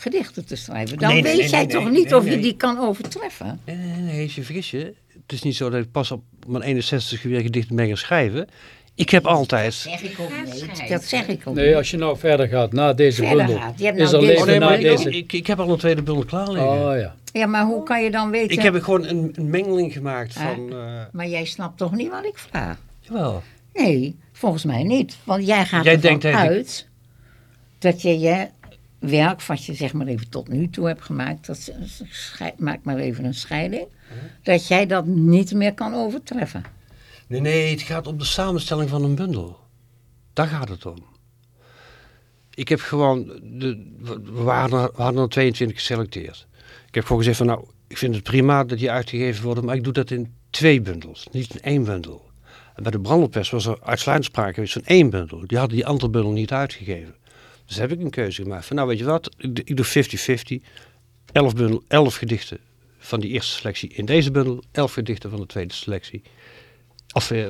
Speaker 2: gedichten te schrijven. Dan
Speaker 5: Nee, nee,
Speaker 2: weet
Speaker 5: nee,
Speaker 2: jij
Speaker 5: nee,
Speaker 2: toch
Speaker 5: nee,
Speaker 2: niet
Speaker 5: nee,
Speaker 2: of je
Speaker 5: nee.
Speaker 2: die kan overtreffen.
Speaker 5: Nee, nee, nee, je vergis je. Het is niet zo dat ik pas op mijn 61 weer gedichten ben gaan schrijven. Ik heb altijd...
Speaker 2: Zeg ik ook niet.
Speaker 3: schrijven.
Speaker 2: Dat zeg ik ook
Speaker 1: Nee,
Speaker 2: niet.
Speaker 1: als je nou verder gaat na deze
Speaker 2: Verder
Speaker 1: bundel,
Speaker 2: gaat. Je hebt
Speaker 1: is
Speaker 2: nou
Speaker 1: er
Speaker 2: deze-
Speaker 1: leven
Speaker 5: Oh nee,
Speaker 1: na
Speaker 5: ik,
Speaker 1: deze...
Speaker 5: ik, ik heb al een tweede bundel klaar liggen.
Speaker 1: Oh ja.
Speaker 2: Ja, maar hoe kan je dan weten...
Speaker 5: Ik heb gewoon een, een mengeling gemaakt
Speaker 2: Ah.
Speaker 5: van... eh,
Speaker 2: Maar jij snapt toch niet wat ik vraag?
Speaker 5: jawel.
Speaker 2: Nee, volgens mij niet. Want jij gaat
Speaker 5: Jij
Speaker 2: ervan
Speaker 5: denkt
Speaker 2: uit dat je je werk, wat je zeg maar even tot nu toe hebt gemaakt, dat maak maar even een scheiding, dat jij dat niet meer kan overtreffen.
Speaker 5: Nee, nee, het gaat om de samenstelling van een bundel. Daar gaat het om. Ik heb gewoon, de, we, waren, er- we hadden er 22 geselecteerd. Ik heb gewoon gezegd van nou, ik vind het prima dat die uitgegeven worden, maar ik doe dat in twee bundels, niet in één bundel. En bij de brandelpers was er uitsluitend sprake geweest van één bundel. Die hadden die andere bundel niet uitgegeven. Dus heb ik een keuze gemaakt van nou weet je wat, ik, doe- ik doe 50-50. 11, bundel, 11 gedichten van die eerste selectie in deze bundel, 11 gedichten van de tweede selectie. Of eh,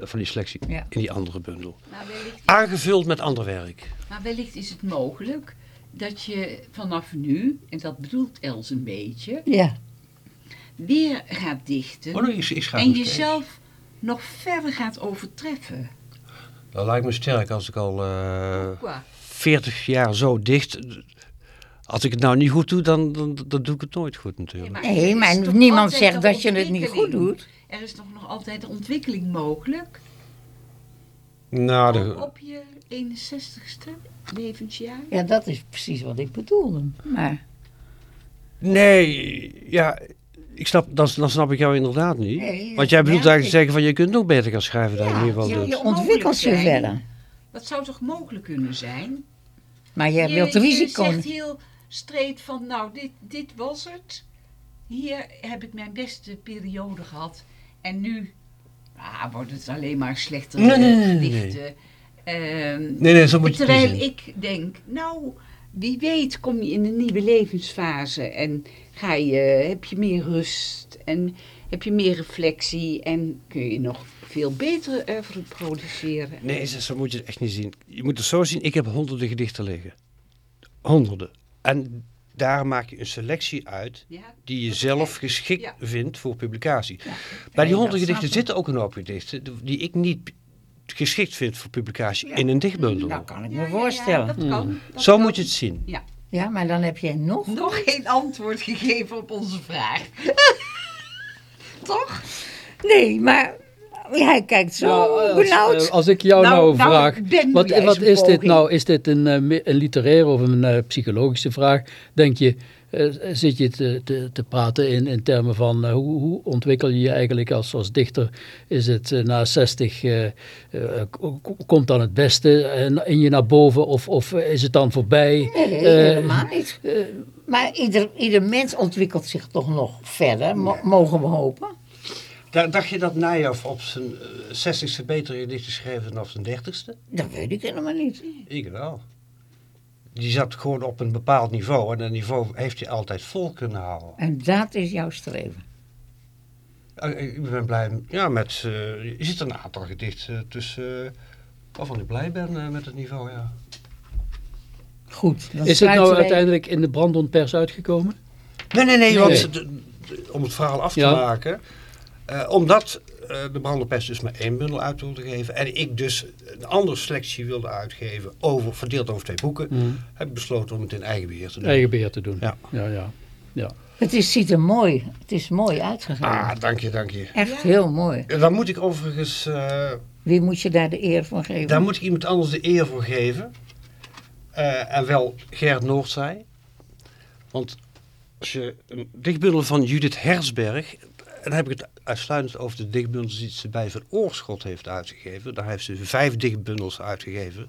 Speaker 5: van die selectie
Speaker 2: Ja.
Speaker 5: in die andere bundel.
Speaker 3: Wellicht,
Speaker 5: Aangevuld met ander werk.
Speaker 3: maar wellicht is het mogelijk dat je vanaf nu, en dat bedoelt Els een beetje,
Speaker 2: Ja.
Speaker 3: weer gaat dichten
Speaker 5: Oh,
Speaker 3: en
Speaker 5: eens
Speaker 3: jezelf nog verder gaat overtreffen.
Speaker 5: Dat lijkt me sterk als ik al eh,
Speaker 3: Qua.
Speaker 5: 40 jaar zo dicht. Als ik het nou niet goed doe, dan, dan, dan doe ik het nooit goed natuurlijk.
Speaker 3: maar
Speaker 2: Nee, maar niemand zegt dat je het niet goed doet.
Speaker 3: Er is toch nog altijd ontwikkeling mogelijk?
Speaker 5: Nou, de,
Speaker 3: op je 61ste levensjaar?
Speaker 2: Ja, dat is precies wat ik bedoelde. Maar
Speaker 5: nee, ja, ik snap, dan, dan snap ik jou inderdaad niet.
Speaker 2: Nee,
Speaker 5: Want jij bedoelt eigenlijk
Speaker 2: ik.
Speaker 5: te zeggen van je kunt nog beter gaan schrijven dan je in ieder geval
Speaker 2: je,
Speaker 5: doet.
Speaker 2: je ontwikkelt je verder.
Speaker 3: Dat zou toch mogelijk kunnen zijn?
Speaker 2: Maar je wilt risico
Speaker 3: Je zegt heel streed van, nou, dit, dit was het. Hier heb ik mijn beste periode gehad. En nu ah, wordt het alleen maar slechter
Speaker 5: Nee, nee, nee, nee, nee.
Speaker 3: gedichten. Ehm,
Speaker 5: Nee, nee, zo moet je het
Speaker 3: terwijl ik denk, nou, wie weet kom je in een nieuwe levensfase. En ga je, heb je meer rust. En heb je meer reflectie. En kun je nog veel betere oeuvre produceren.
Speaker 5: Nee, zo zo moet je het echt niet zien. Je moet het zo zien, ik heb honderden gedichten liggen. Honderden. En daar maak je een selectie uit
Speaker 3: Ja,
Speaker 5: die je zelf geschikt
Speaker 3: Ja.
Speaker 5: vindt voor publicatie.
Speaker 2: Ja.
Speaker 5: Bij die honderden gedichten zitten ook een hoop gedichten die ik niet geschikt vind voor publicatie
Speaker 2: Ja.
Speaker 5: in een dichtbundel.
Speaker 2: Dat kan ik
Speaker 3: Ja,
Speaker 2: me
Speaker 3: ja, ja,
Speaker 2: voorstellen.
Speaker 3: dat kan. Dat
Speaker 5: Zo
Speaker 3: kan.
Speaker 5: moet je het zien.
Speaker 3: Ja.
Speaker 2: Ja, maar dan heb jij nog...
Speaker 3: Nog geen antwoord gegeven op onze vraag. Toch?
Speaker 2: Nee, maar hij kijkt zo
Speaker 1: Nou, als,
Speaker 2: benauwd.
Speaker 1: eh, als ik jou nou,
Speaker 3: Nou, nou,
Speaker 1: vraag, wat, wat is dit nou? Is dit een, eh, een literaire of een eh, psychologische vraag? Denk je, zit je te, te, te praten in, in termen van hoe, hoe ontwikkel je je eigenlijk als, als dichter? Is het na 60, eh, eh, k- komt dan het beste in je naar boven of, of is het dan voorbij?
Speaker 2: Nee, helemaal niet. maar ieder, ieder mens ontwikkelt zich toch nog verder, mo- mogen we hopen.
Speaker 5: Da- Dacht je dat Nijhoff op zijn eh, 60ste beter gedicht geschreven dan op zijn 30ste?
Speaker 2: Dat weet ik helemaal niet.
Speaker 5: Ik wel. Die zat gewoon op een bepaald niveau en dat niveau heeft hij altijd vol kunnen houden.
Speaker 2: En dat is jouw streven.
Speaker 5: Eh, Ik ben blij ja, met. eh je ziet een aantal gedichten tussen. eh, waarvan ik blij ben eh, met het niveau, ja.
Speaker 2: Goed. Dan
Speaker 1: Is het nou
Speaker 2: wij-
Speaker 1: uiteindelijk in de brandonpers uitgekomen?
Speaker 5: Nee, nee, nee,
Speaker 1: Nee.
Speaker 5: want de- de- om het verhaal af te
Speaker 1: Ja.
Speaker 5: maken. Eh, omdat eh, de brandenpest dus maar één bundel uit wilde geven. En ik dus een andere selectie wilde uitgeven, over, verdeeld over twee boeken. Heb ik besloten om het in eigen beheer te doen.
Speaker 1: Eigen beheer te doen.
Speaker 5: Ja.
Speaker 1: ja, ja. ja.
Speaker 2: Het is, ziet er mooi. Het is mooi uitgegeven.
Speaker 5: Ah, dank je, dank je.
Speaker 2: Echt heel mooi.
Speaker 5: Dan moet ik overigens, eh,
Speaker 2: Wie moet je daar de eer voor geven?
Speaker 5: daar moet ik iemand anders de eer voor geven. Eh, en wel Gert Noordzij. Want als je een dichtbundel van Judith Hersberg, dan heb ik het uitsluitend over de dichtbundels die ze bij Van Oorschot heeft uitgegeven. Daar heeft ze vijf dichtbundels uitgegeven.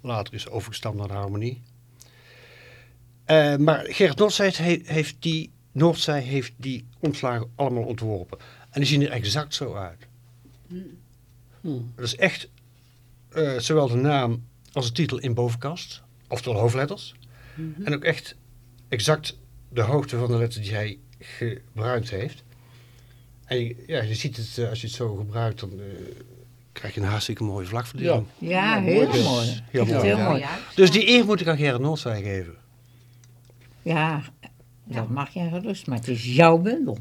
Speaker 5: Later is overgestapt naar harmonie. Eh, maar Gert Noordzij he- heeft die, Noordzij heeft die omslagen allemaal ontworpen. En die zien er exact zo uit. Dat is echt eh, zowel de naam als de titel in bovenkast, oftewel hoofdletters. En ook echt exact de hoogte van de letter die hij gebruikt heeft. En je, ja, je ziet het, eh, als je het zo gebruikt, dan eh, krijg je een hartstikke mooie vlakverdeling.
Speaker 2: Ja, heel mooi.
Speaker 5: heel mooi,
Speaker 2: heel
Speaker 5: ja.
Speaker 2: mooi.
Speaker 5: Dus die eer moet ik aan Gerrit Noordzij geven.
Speaker 2: Ja, dat mag jij gerust, maar het is jouw bundel.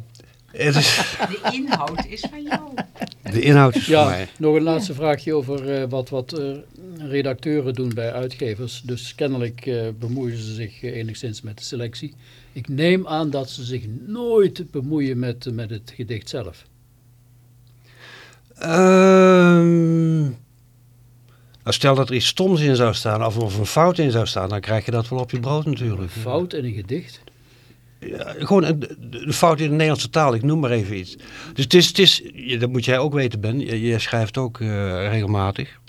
Speaker 5: Het is,
Speaker 3: De inhoud is van jou.
Speaker 5: De inhoud is voor
Speaker 1: Ja,
Speaker 5: mij.
Speaker 1: nog een laatste vraagje over eh, wat, wat eh, redacteuren doen bij uitgevers. Dus kennelijk eh, bemoeien ze zich enigszins met de selectie. Ik neem aan dat ze zich nooit bemoeien met, met het gedicht zelf.
Speaker 5: Ehm, nou, stel dat er iets stoms in zou staan of, of een fout in zou staan, dan krijg je dat wel op je brood natuurlijk.
Speaker 1: Fout in een gedicht.
Speaker 5: Ja, gewoon een, fout in de Nederlandse taal, ik noem maar even iets. Dus het is, het is dat moet jij ook weten, Ben. Je, je schrijft ook eh, regelmatig.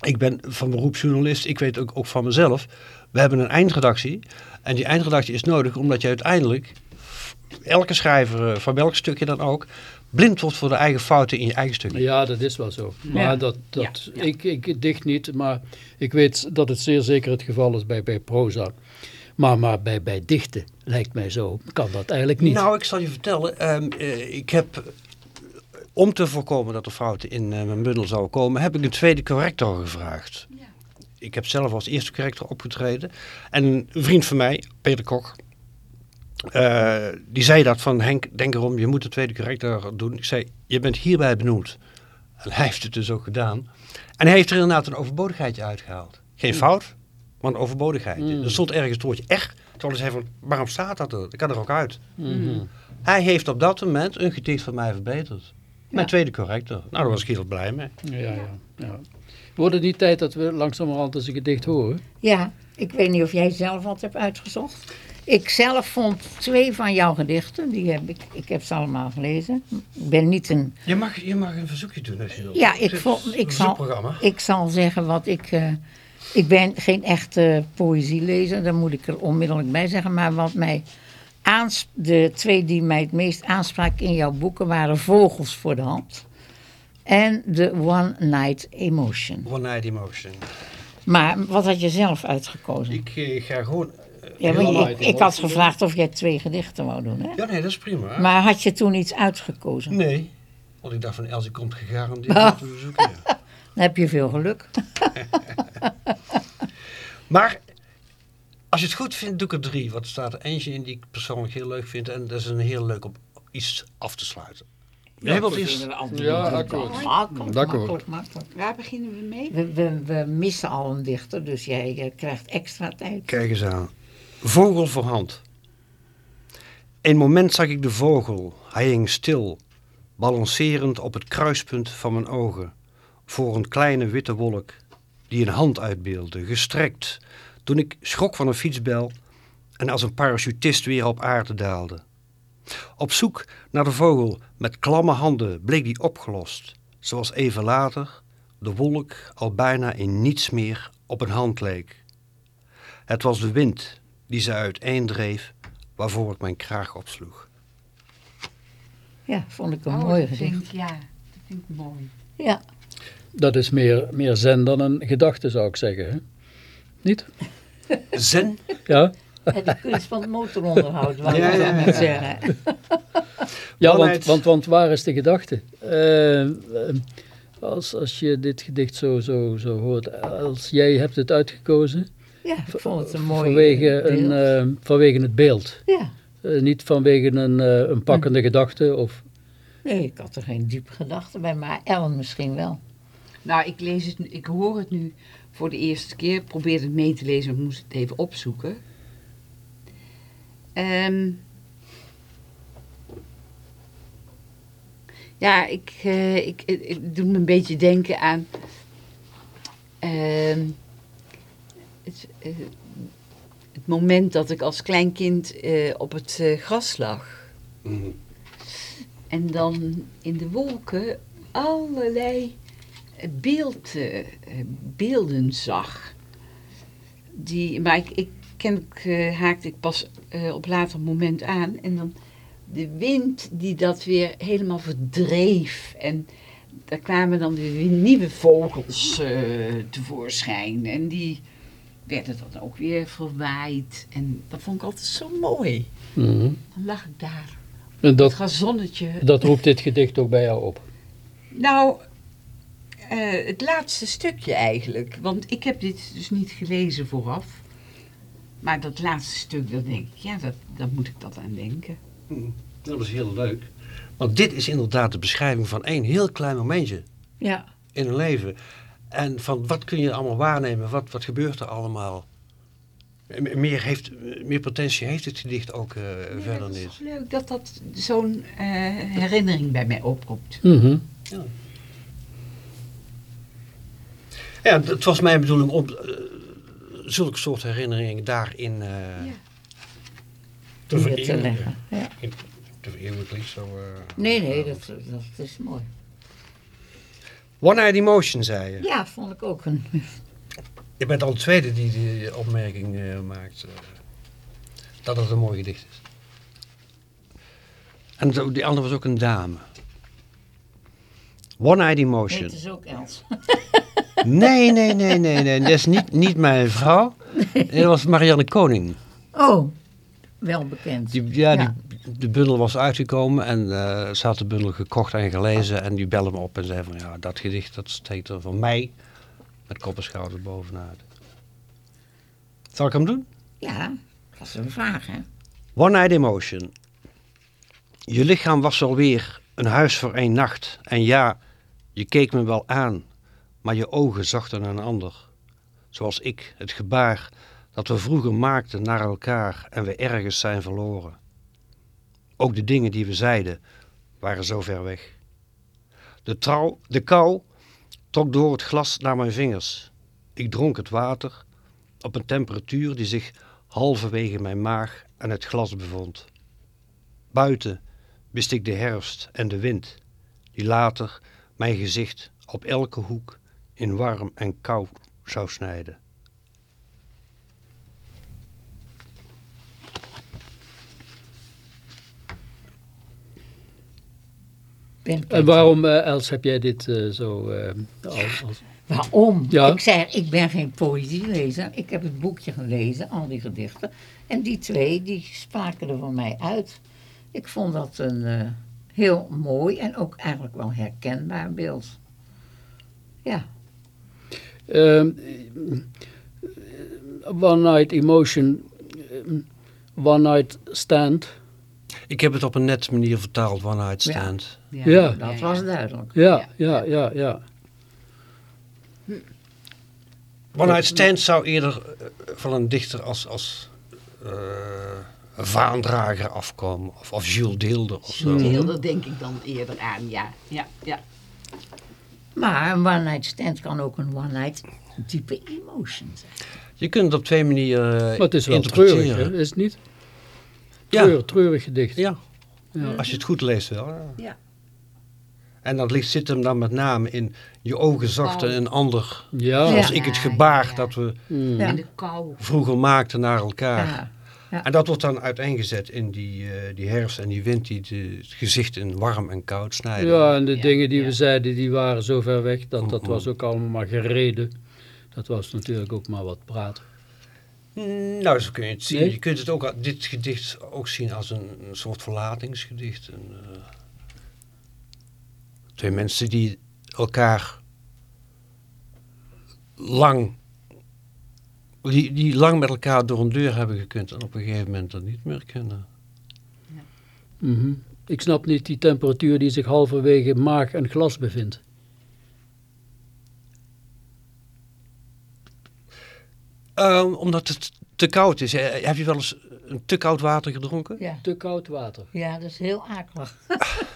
Speaker 5: Ik ben van beroep journalist, ik weet ook, ook van mezelf. We hebben een eindredactie. En die eindredactie is nodig omdat je uiteindelijk, elke schrijver, eh, van welk stukje dan ook, blind wordt voor de eigen fouten in je eigen stukje.
Speaker 1: Ja, dat is wel zo. Maar
Speaker 2: Ja.
Speaker 1: dat, dat, Ik, ik dicht niet, maar ik weet dat het zeer zeker het geval is bij, bij proza. Maar, maar bij, bij dichten lijkt mij zo, kan dat eigenlijk niet.
Speaker 5: Nou, ik zal je vertellen. ehm, eh, ik heb, eh, om te voorkomen dat er fouten in eh, mijn bundel zouden komen, heb ik een tweede corrector gevraagd. Ik heb zelf als eerste corrector opgetreden. En een vriend van mij, Peter Kok, eh, die zei dat van Henk, denk erom, je moet de tweede corrector doen. Ik zei, je bent hierbij benoemd. En hij heeft het dus ook gedaan. En hij heeft er inderdaad een overbodigheidje uitgehaald. Geen fout, maar een overbodigheidje. Er stond ergens het woordje echt. Hij zei van, waarom staat dat er? Dat kan er ook uit.
Speaker 1: Mhm.
Speaker 5: Hij heeft op dat moment een gedicht van mij verbeterd. Mijn tweede corrector. Nou, daar was ik heel blij mee.
Speaker 1: Ja, ja, ja. Wordt het niet tijd dat we langzamerhand eens een gedicht horen?
Speaker 2: Ja, ik weet niet of jij zelf wat hebt uitgezocht. Ik zelf vond twee van jouw gedichten, die heb ik, ik heb ze allemaal gelezen. Ik ben niet een,
Speaker 5: Je mag, je mag een verzoekje doen als je wilt.
Speaker 2: ja, ik, vond, ik, zal, ik zal zeggen wat ik, eh, ik ben geen echte poëzielezer, daar moet ik er onmiddellijk bij zeggen. Maar wat mij aans, de twee die mij het meest aanspraken in jouw boeken waren Vogels voor de hand en The One Night Emotion.
Speaker 5: One Night Emotion.
Speaker 2: Maar wat had je zelf uitgekozen?
Speaker 5: Ik eh, ga gewoon... eh,
Speaker 2: Ja, maar ik had gevraagd of jij twee gedichten wou doen, hè?
Speaker 5: ja, nee, dat is prima.
Speaker 2: Maar had je toen iets uitgekozen?
Speaker 5: Nee. Want ik dacht van Elsie komt gegarandeerd oh. te bezoeken. ja.
Speaker 2: Dan heb je veel geluk.
Speaker 5: Maar als je het goed vindt, doe ik er drie. Want er staat er eentje in die ik persoonlijk heel leuk vind. En dat is een heel leuk om iets af te sluiten. Jij wilt eerst...
Speaker 1: Ja, akkoord.
Speaker 2: Makkelijk, makkelijk.
Speaker 3: Waar beginnen we mee?
Speaker 2: We, we, we missen al een dichter, dus jij eh, krijgt extra tijd.
Speaker 5: Kijk eens aan. Vogel voor hand. Een moment zag ik de vogel. Hij hing stil, balancerend op het kruispunt van mijn ogen. Voor een kleine witte wolk die een hand uitbeeldde, gestrekt. Toen ik schrok van een fietsbel en als een parachutist weer op aarde daalde. Op zoek naar de vogel met klamme handen bleek die opgelost, zoals even later de wolk al bijna in niets meer op een hand leek. Het was de wind die ze uiteendreef, waarvoor ik mijn kraag opsloeg.
Speaker 2: Ja, vond ik een
Speaker 3: Oh,
Speaker 2: mooi
Speaker 3: vind ik- ja, dat vind ik mooi.
Speaker 2: Ja,
Speaker 1: Dat is meer, meer zen dan een gedachte, zou ik zeggen. Hè? Niet?
Speaker 5: Zen?
Speaker 1: Ja,
Speaker 2: de kunst van het motoronderhoud, wou
Speaker 5: Ja,
Speaker 2: ik
Speaker 5: ja,
Speaker 2: zeggen.
Speaker 1: ja want, want, want waar is de gedachte? Eh, eh, als, als je dit gedicht zo, zo, zo hoort, als jij hebt het uitgekozen
Speaker 2: Ja, ik vond het een mooi
Speaker 1: vanwege,
Speaker 2: beeld.
Speaker 1: een, eh, vanwege het beeld.
Speaker 2: Ja,
Speaker 1: niet vanwege een, eh, een pakkende gedachte of...
Speaker 2: nee, ik had er geen diepe gedachten bij, maar Ellen misschien wel.
Speaker 3: Nou, ik, lees het, ik hoor het nu voor de eerste keer. Ik probeer het mee te lezen, maar ik moest het even opzoeken. Ehm, ja, ik, eh, ik, ik, ik doe me een beetje denken aan... ehm, het, eh, het moment dat ik als klein kind eh, op het gras lag. En dan in de wolken allerlei beeld, eh, beelden zag. Die, maar ik, ik kennelijk eh, haakte ik pas eh, op later moment aan. En dan de wind die dat weer helemaal verdreef. En daar kwamen dan weer nieuwe vogels tevoorschijn. En die werden dan ook weer verwaaid. En dat vond ik altijd zo mooi.
Speaker 1: Mhm.
Speaker 3: Dan lag ik daar.
Speaker 1: En
Speaker 3: Het
Speaker 1: dat,
Speaker 3: gazonnetje.
Speaker 1: dat roept dit gedicht ook bij jou op.
Speaker 3: Nou, eh, het laatste stukje eigenlijk. Want ik heb dit dus niet gelezen vooraf. Maar dat laatste stuk, dat denk ik, ja, dat, daar moet ik dat aan denken.
Speaker 5: Dat was heel leuk. Want dit is inderdaad de beschrijving van één heel klein momentje
Speaker 2: Ja,
Speaker 5: in een leven. En van wat kun je allemaal waarnemen, wat, wat gebeurt er allemaal. Meer, heeft, meer potentie heeft het gedicht ook eh,
Speaker 3: Ja,
Speaker 5: verder
Speaker 3: dat is
Speaker 5: niet.
Speaker 3: toch leuk dat dat zo'n eh, herinnering bij mij oproept.
Speaker 1: Mhm.
Speaker 5: Ja, het was mijn bedoeling om eh, zulke soort herinneringen daarin eh te
Speaker 2: neer te leggen. Ja.
Speaker 5: In- Te zo... eh,
Speaker 2: Nee, nee, dat, dat is mooi.
Speaker 5: One-eyed emotion, zei je.
Speaker 2: Ja, vond ik ook een...
Speaker 5: Je bent al de tweede die die opmerking maakt. eh, dat het een mooi gedicht is. En die andere was ook een dame. One-eyed
Speaker 2: Nee,
Speaker 5: emotion.
Speaker 2: het is ook Els.
Speaker 5: Nee, nee, nee, nee, nee. Dat is niet, niet mijn vrouw. Nee, dat was Marianne Koning.
Speaker 2: Oh, wel bekend.
Speaker 5: Die, ja,
Speaker 2: Ja.
Speaker 5: Die, de bundel was uitgekomen en eh, ze had de bundel gekocht en gelezen. En die belde me op en zei van ja, dat gedicht dat steekt er van mij met kop en schouders bovenuit. Zal ik hem doen?
Speaker 2: Ja, dat is een vraag, hè?
Speaker 5: One-eyed emotion. Je lichaam was alweer een huis voor één nacht. En ja, je keek me wel aan, maar je ogen zochten een ander. Zoals ik, het gebaar dat we vroeger maakten naar elkaar en we ergens zijn verloren. Ook de dingen die we zeiden waren zo ver weg. De, de kou trok door het glas naar mijn vingers. Ik dronk het water op een temperatuur die zich halverwege mijn maag en het glas bevond. Buiten wist ik de herfst en de wind, die later mijn gezicht op elke hoek in warm en kou zou snijden.
Speaker 1: En waarom, eh, Els, heb jij dit eh, zo eh, als, als-
Speaker 2: Waarom?
Speaker 1: Ja.
Speaker 2: Ik zei, ik ben geen poëzielezer. Ik heb het boekje gelezen, al die gedichten. En die twee, die spraken er voor mij uit. Ik vond dat een eh, heel mooi en ook eigenlijk wel herkenbaar beeld. Ja,
Speaker 1: Ehm, one Night Emotion, ehm, One Night Stand.
Speaker 5: Ik heb het op een net manier vertaald, One Night Stand.
Speaker 1: Ja.
Speaker 2: dat was duidelijk.
Speaker 1: Ja, ja, ja, ja.
Speaker 5: One Night Stand zou eerder eh, van een dichter als, als eh, vaandrager afkomen. Of, of Jules Deelder of zo.
Speaker 3: Heel, dat denk ik dan eerder aan, ja. ja, ja.
Speaker 2: Maar een one night stand kan ook een one night diepe emotion zijn.
Speaker 5: Je kunt het op twee manieren
Speaker 1: Maar het is wel
Speaker 5: interpreteren.
Speaker 1: treurig, hè? is het niet?
Speaker 5: Ja.
Speaker 1: Treur, treurig gedicht.
Speaker 5: Ja,
Speaker 1: Ja.
Speaker 5: als je het goed leest wel. Ja.
Speaker 3: Ja.
Speaker 5: En dat ligt, zit hem dan met name in je ogen zachten
Speaker 3: Oh.
Speaker 5: een ander.
Speaker 1: Ja.
Speaker 5: Zoals
Speaker 2: Ja.
Speaker 5: ik het gebaar
Speaker 3: Ja.
Speaker 5: dat we.
Speaker 2: Ja.
Speaker 3: In de kou.
Speaker 5: vroeger maakten naar elkaar.
Speaker 2: Ja.
Speaker 5: En dat wordt dan uiteengezet in die, eh, die herfst en die wind die de, het gezicht in warm en koud snijden.
Speaker 1: Ja, en de
Speaker 3: Ja,
Speaker 1: dingen die
Speaker 3: ja.
Speaker 1: we zeiden, die waren zo ver weg, dat, dat
Speaker 5: Mhm.
Speaker 1: was ook allemaal maar gereden. Dat was natuurlijk ook maar wat praat.
Speaker 5: Mm, Nou, zo kun je het zien.
Speaker 1: Nee?
Speaker 5: Je kunt het ook, al- dit gedicht ook zien als een, een soort verlatingsgedicht. Een, eh, twee mensen die elkaar lang, die, die lang met elkaar door een deur hebben gekund en op een gegeven moment dat niet meer kunnen.
Speaker 1: Mhm. Ik snap niet die temperatuur die zich halverwege maag en glas bevindt.
Speaker 5: Ehm, omdat het te koud is. Heb je wel eens een te koud water gedronken?
Speaker 2: Ja.
Speaker 1: Te koud water.
Speaker 2: ja, dat is heel akelig.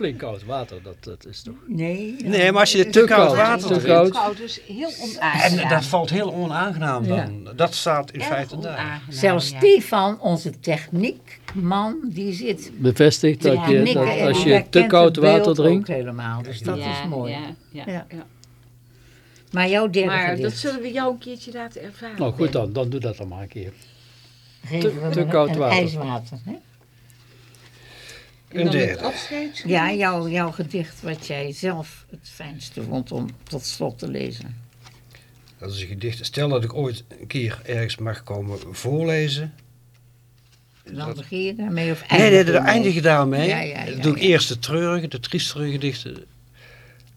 Speaker 1: Flink koud water, dat, dat is toch...
Speaker 2: Nee. ja.
Speaker 5: Nee, maar als je
Speaker 2: Het
Speaker 5: te
Speaker 2: is
Speaker 5: koud
Speaker 2: koud.
Speaker 5: water
Speaker 1: Te
Speaker 5: drinkt,
Speaker 1: koud.
Speaker 3: Koud is heel
Speaker 5: En
Speaker 3: onaangenaam.
Speaker 5: dat valt heel onaangenaam dan. Dat staat in
Speaker 3: Erg
Speaker 5: feite daar.
Speaker 2: Zelfs
Speaker 3: ja.
Speaker 2: Stefan, onze techniekman, die zit
Speaker 1: Bevestigt dat,
Speaker 2: te
Speaker 1: je, dat
Speaker 2: en
Speaker 1: als je te koud water drinkt...
Speaker 2: helemaal, dus dat
Speaker 3: Ja,
Speaker 2: is mooi.
Speaker 3: Ja, ja.
Speaker 2: Ja.
Speaker 3: ja.
Speaker 2: Maar jouw derde
Speaker 3: Maar dat zullen we jou een keertje laten ervaren.
Speaker 1: Nou goed dan, dan doe dat dan maar een keer. te
Speaker 2: hem
Speaker 1: koud water.
Speaker 2: ijswater. Hè?
Speaker 3: En
Speaker 5: Een derde.
Speaker 2: Ja, jouw, jouw gedicht wat jij zelf het fijnste vond om tot slot te lezen.
Speaker 5: Dat is een gedicht. Stel dat ik ooit een keer ergens mag komen voorlezen.
Speaker 2: Dan begin je daarmee of
Speaker 5: Nee, nee,
Speaker 2: eindig je
Speaker 5: daar
Speaker 2: mee?
Speaker 5: eindig je daarmee.
Speaker 2: Ja, ja, ja,
Speaker 5: Dan doe ik
Speaker 2: ja.
Speaker 5: eerst de treurige, de triestere gedichten.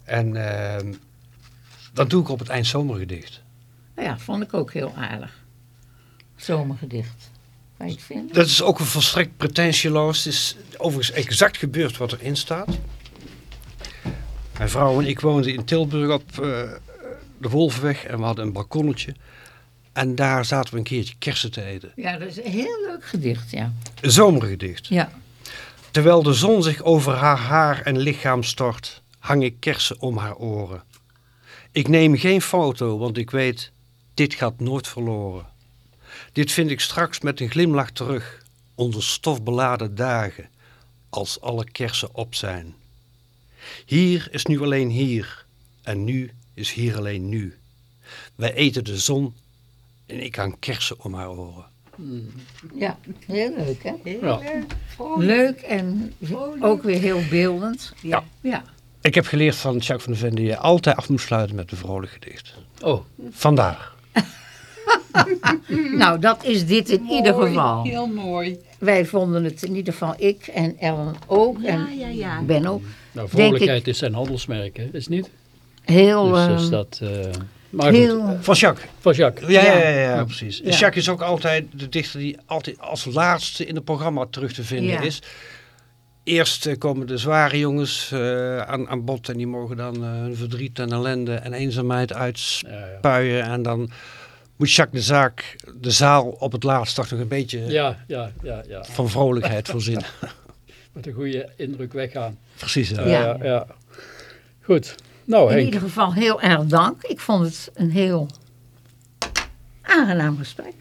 Speaker 5: En ehm, dan doe ik op het eind zomergedicht.
Speaker 2: Nou ja, vond ik ook heel aardig. Zomergedicht.
Speaker 5: Dat is ook een volstrekt pretentieloos. Het is overigens exact gebeurd wat erin staat. Mijn vrouw en ik woonden in Tilburg op eh, de Wolfweg en we hadden een balkonnetje. En daar zaten we een keertje kersen te eten.
Speaker 2: Ja, dat is een heel leuk gedicht, ja.
Speaker 5: Een zomergedicht.
Speaker 2: Ja,
Speaker 5: Terwijl de zon zich over haar haar en lichaam stort, hang ik kersen om haar oren. Ik neem geen foto, want ik weet, dit gaat nooit verloren. Dit vind ik straks met een glimlach terug, onder stofbeladen dagen, als alle kersen op zijn. Hier is nu alleen hier, en nu is hier alleen nu. Wij eten de zon en ik hang kersen om haar oren.
Speaker 2: ja. heel leuk hè.
Speaker 1: Ja.
Speaker 2: Leuk en ook weer heel beeldend.
Speaker 5: Ja.
Speaker 2: Ja,
Speaker 5: Ik heb geleerd van Jacques van der Ven dat je altijd af moet sluiten met een vrolijk gedicht.
Speaker 1: Oh,
Speaker 5: Vandaar.
Speaker 2: nou dat is dit in ieder geval.
Speaker 3: Heel mooi.
Speaker 2: Wij vonden het in ieder geval, ik en Ellen ook
Speaker 3: Ja,
Speaker 2: en
Speaker 3: ja, ja.
Speaker 2: Benno,
Speaker 1: nou,
Speaker 2: Denk
Speaker 1: vrolijkheid is zijn handelsmerk, hè? is het niet?
Speaker 2: heel...
Speaker 1: Dus,
Speaker 2: eh,
Speaker 1: dus dat... eh, maar goed,
Speaker 5: Van Jacques.
Speaker 1: van Jacques.
Speaker 5: Ja, ja,
Speaker 2: Ja.
Speaker 5: ja, ja, precies.
Speaker 2: Ja.
Speaker 5: Jacques is ook altijd de dichter die altijd als laatste in het programma terug te vinden
Speaker 2: Ja.
Speaker 5: is. Eerst eh, komen de zware jongens eh, aan, aan bod en die mogen dan eh, hun verdriet en ellende en eenzaamheid uitspuien.
Speaker 1: Ja, ja.
Speaker 5: En dan moet Jacques de zaak, de zaal op het laatst toch nog een beetje
Speaker 1: Ja, ja, ja, ja.
Speaker 5: van vrolijkheid voorzien.
Speaker 1: Met een goede indruk weggaan.
Speaker 5: precies. Ja.
Speaker 2: Ja.
Speaker 1: ja, ja. Goed. Nou,
Speaker 2: in
Speaker 1: Henk.
Speaker 2: ieder geval heel erg dank. Ik vond het een heel aangenaam gesprek.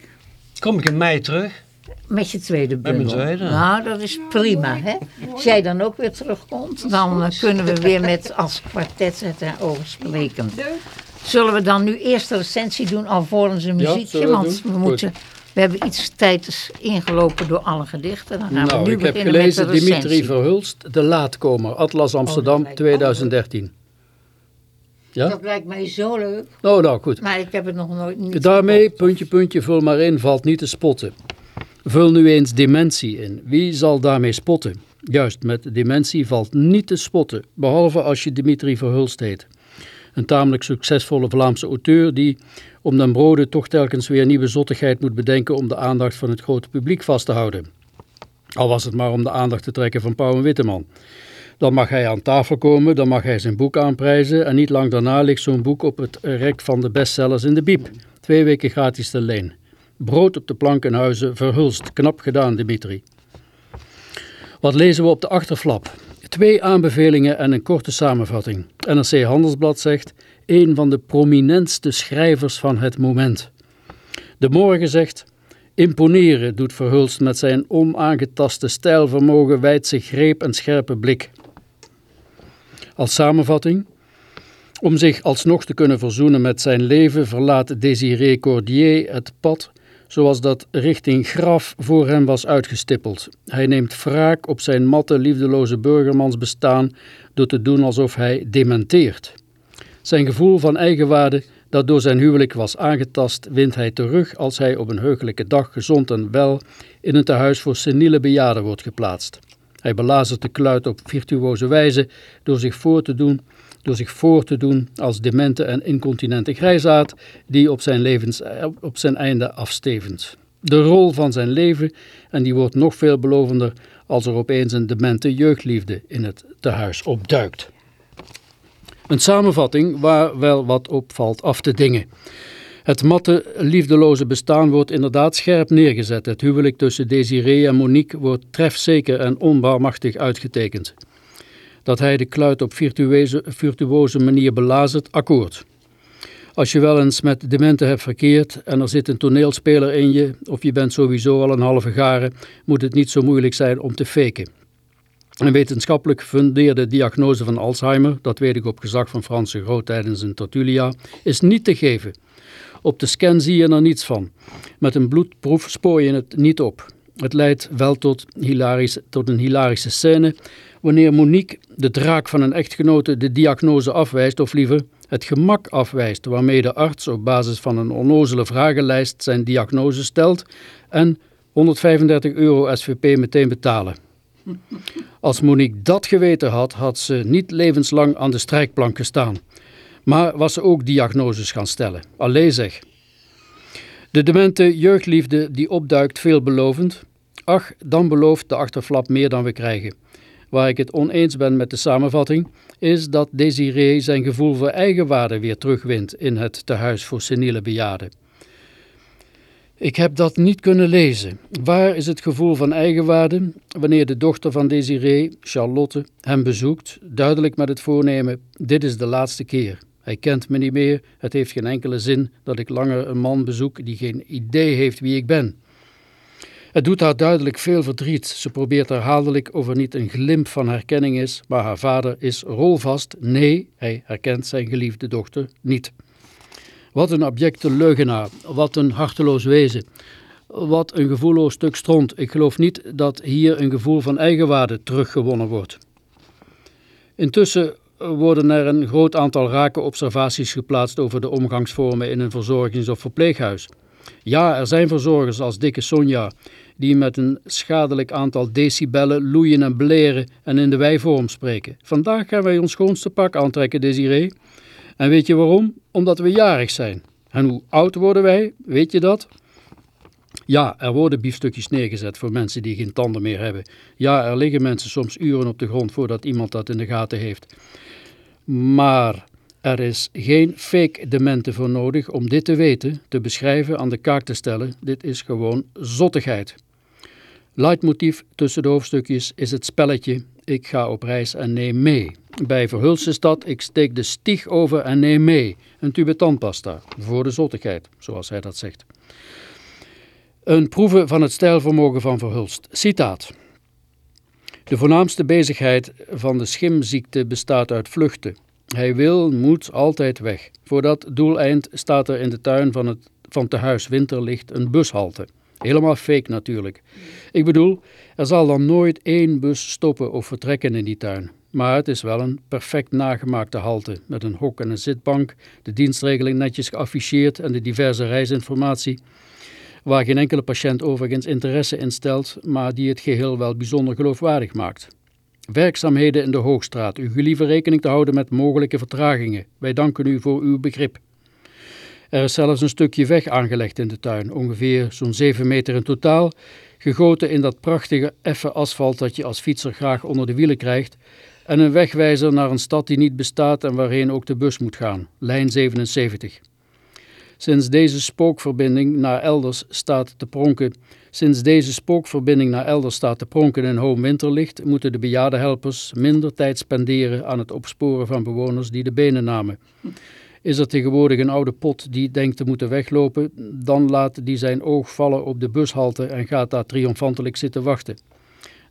Speaker 5: Kom ik in mei terug?
Speaker 2: Met je tweede
Speaker 5: mijn
Speaker 2: bundel.
Speaker 5: tweede.
Speaker 2: Nou, dat is prima. Hè? Als jij dan ook weer terugkomt, dan eh, kunnen we weer met als kwartet het erover spreken. Zullen we dan nu eerst de recensie doen alvorens een muziekje? Want we,
Speaker 1: Goed.
Speaker 2: moeten, we hebben iets tijd ingelopen door alle gedichten. Dan gaan we
Speaker 1: Nou,
Speaker 2: nu
Speaker 1: ik heb gelezen. Dimitri Verhulst, De Laatkomer, Atlas Amsterdam
Speaker 2: lijkt me
Speaker 1: 2013. Ja?
Speaker 2: Dat lijkt mij zo leuk,
Speaker 1: Oh, nou goed.
Speaker 2: maar ik heb het nog nooit niet
Speaker 1: Daarmee, puntje, puntje, vul maar in, valt niet te spotten. Vul nu eens dementie in. Wie zal daarmee spotten? Juist, met dementie valt niet te spotten, behalve als je Dimitri Verhulst heet. Een tamelijk succesvolle Vlaamse auteur die om den brode toch telkens weer nieuwe zottigheid moet bedenken om de aandacht van het grote publiek vast te houden. Al was het maar om de aandacht te trekken van Pauw en Witteman. Dan mag hij aan tafel komen, dan mag hij zijn boek aanprijzen en niet lang daarna ligt zo'n boek op het rek van de bestsellers in de biep. Twee weken gratis te leen. Brood op de plank in huizen, verhulst. Knap gedaan, Dimitri. Wat lezen we op de achterflap? Twee aanbevelingen en een korte samenvatting. NRC Handelsblad zegt, een van de prominentste schrijvers van het moment. De morgen zegt, imponeren doet Verhulst met zijn onaangetaste stijlvermogen, wijdse greep en scherpe blik. Als samenvatting, om zich alsnog te kunnen verzoenen met zijn leven verlaat Désiré Cordier het pad zoals dat richting graf voor hem was uitgestippeld. Hij neemt wraak op zijn matte, liefdeloze burgermansbestaan door te doen alsof hij dementeert. Zijn gevoel van eigenwaarde dat door zijn huwelijk was aangetast, wint hij terug als hij op een heugelijke dag gezond en wel in een tehuis voor seniele bejaarden wordt geplaatst. Hij belazert de kluit op virtuoze wijze door zich voor te doen door zich voor te doen als demente en incontinente grijsaard die op zijn, levens, op zijn einde afstevend. De rol van zijn leven en die wordt nog veelbelovender als er opeens een demente jeugdliefde in het tehuis opduikt. Een samenvatting waar wel wat opvalt af te dingen. Het matte, liefdeloze bestaan wordt inderdaad scherp neergezet. Het huwelijk tussen Desiree en Monique wordt trefzeker en onbarmachtig uitgetekend dat hij de kluit op virtuoze manier belazert, akkoord. Als je wel eens met dementen hebt verkeerd en er zit een toneelspeler in je, of je bent sowieso al een halve garen, moet het niet zo moeilijk zijn om te faken. Een wetenschappelijk gefundeerde diagnose van Alzheimer, dat weet ik op gezag van Franse Groot tijdens een tertulia, is niet te geven. Op de scan zie je er niets van. Met een bloedproef spoor je het niet op. Het leidt wel tot, tot een hilarische scène wanneer Monique, de draak van een echtgenote, de diagnose afwijst, of liever het gemak afwijst, waarmee de arts op basis van een onnozele vragenlijst zijn diagnose stelt en 135 euro SVP meteen betalen. Als Monique dat geweten had, had ze niet levenslang aan de strijkplank gestaan. Maar was ze ook diagnoses gaan stellen. Allee zeg. De demente jeugdliefde die opduikt veelbelovend. Ach, dan belooft de achterflap meer dan we krijgen. Waar ik het oneens ben met de samenvatting, is dat Desiree zijn gevoel voor eigenwaarde weer terugwint in het tehuis voor seniele bejaarden. Ik heb dat niet kunnen lezen. Waar is het gevoel van eigenwaarde wanneer de dochter van Desiree, Charlotte, hem bezoekt, duidelijk met het voornemen: dit is de laatste keer. Hij kent me niet meer, het heeft geen enkele zin dat ik langer een man bezoek die geen idee heeft wie ik ben. Het doet haar duidelijk veel verdriet. Ze probeert herhaaldelijk of er niet een glimp van herkenning is, maar haar vader is rolvast. Nee, hij herkent zijn geliefde dochter niet. Wat een abjecte leugenaar, wat een harteloos wezen. Wat een gevoelloos stuk stront. Ik geloof niet dat hier een gevoel van eigenwaarde teruggewonnen wordt. Intussen worden er een groot aantal rake observaties geplaatst over de omgangsvormen in een verzorgings- of verpleeghuis. Ja, er zijn verzorgers als dikke Sonja die met een schadelijk aantal decibellen loeien en bleren en in de wijvorm spreken. Vandaag gaan wij ons schoonste pak aantrekken, Desiree. En weet je waarom? Omdat we jarig zijn. En hoe oud worden wij? Weet je dat? Ja, er worden biefstukjes neergezet voor mensen die geen tanden meer hebben. Ja, er liggen mensen soms uren op de grond voordat iemand dat in de gaten heeft. Maar er is geen fake demente voor nodig om dit te weten, te beschrijven, aan de kaak te stellen. Dit is gewoon zottigheid. Leidmotief tussen de hoofdstukjes is het spelletje ik ga op reis en neem mee. Bij Verhulse stad ik steek de stieg over en neem mee. Een tube tandpasta, voor de zottigheid, zoals hij dat zegt. Een proeve van het stijlvermogen van Verhulst. Citaat. De voornaamste bezigheid van de schimziekte bestaat uit vluchten. Hij wil, moet altijd weg. Voor dat doeleind staat er in de tuin van het van te huis Winterlicht een bushalte. Helemaal fake natuurlijk. Ik bedoel, er zal dan nooit één bus stoppen of vertrekken in die tuin. Maar het is wel een perfect nagemaakte halte met een hok en een zitbank, de dienstregeling netjes geafficheerd en de diverse reisinformatie, waar geen enkele patiënt overigens interesse in stelt, maar die het geheel wel bijzonder geloofwaardig maakt. Werkzaamheden in de Hoogstraat. U gelieve rekening te houden met mogelijke vertragingen. Wij danken u voor uw begrip. Er is zelfs een stukje weg aangelegd in de tuin, ongeveer zo'n 7 meter in totaal, gegoten in dat prachtige effe asfalt dat je als fietser graag onder de wielen krijgt, en een wegwijzer naar een stad die niet bestaat en waarheen ook de bus moet gaan, lijn 77. Sinds deze spookverbinding naar elders staat te pronken, sinds deze spookverbinding naar elders staat te pronken in Home Winterlicht, moeten de bejaardenhelpers minder tijd spenderen aan het opsporen van bewoners die de benen namen. Is er tegenwoordig een oude pot die denkt te moeten weglopen, dan laat die zijn oog vallen op de bushalte en gaat daar triomfantelijk zitten wachten.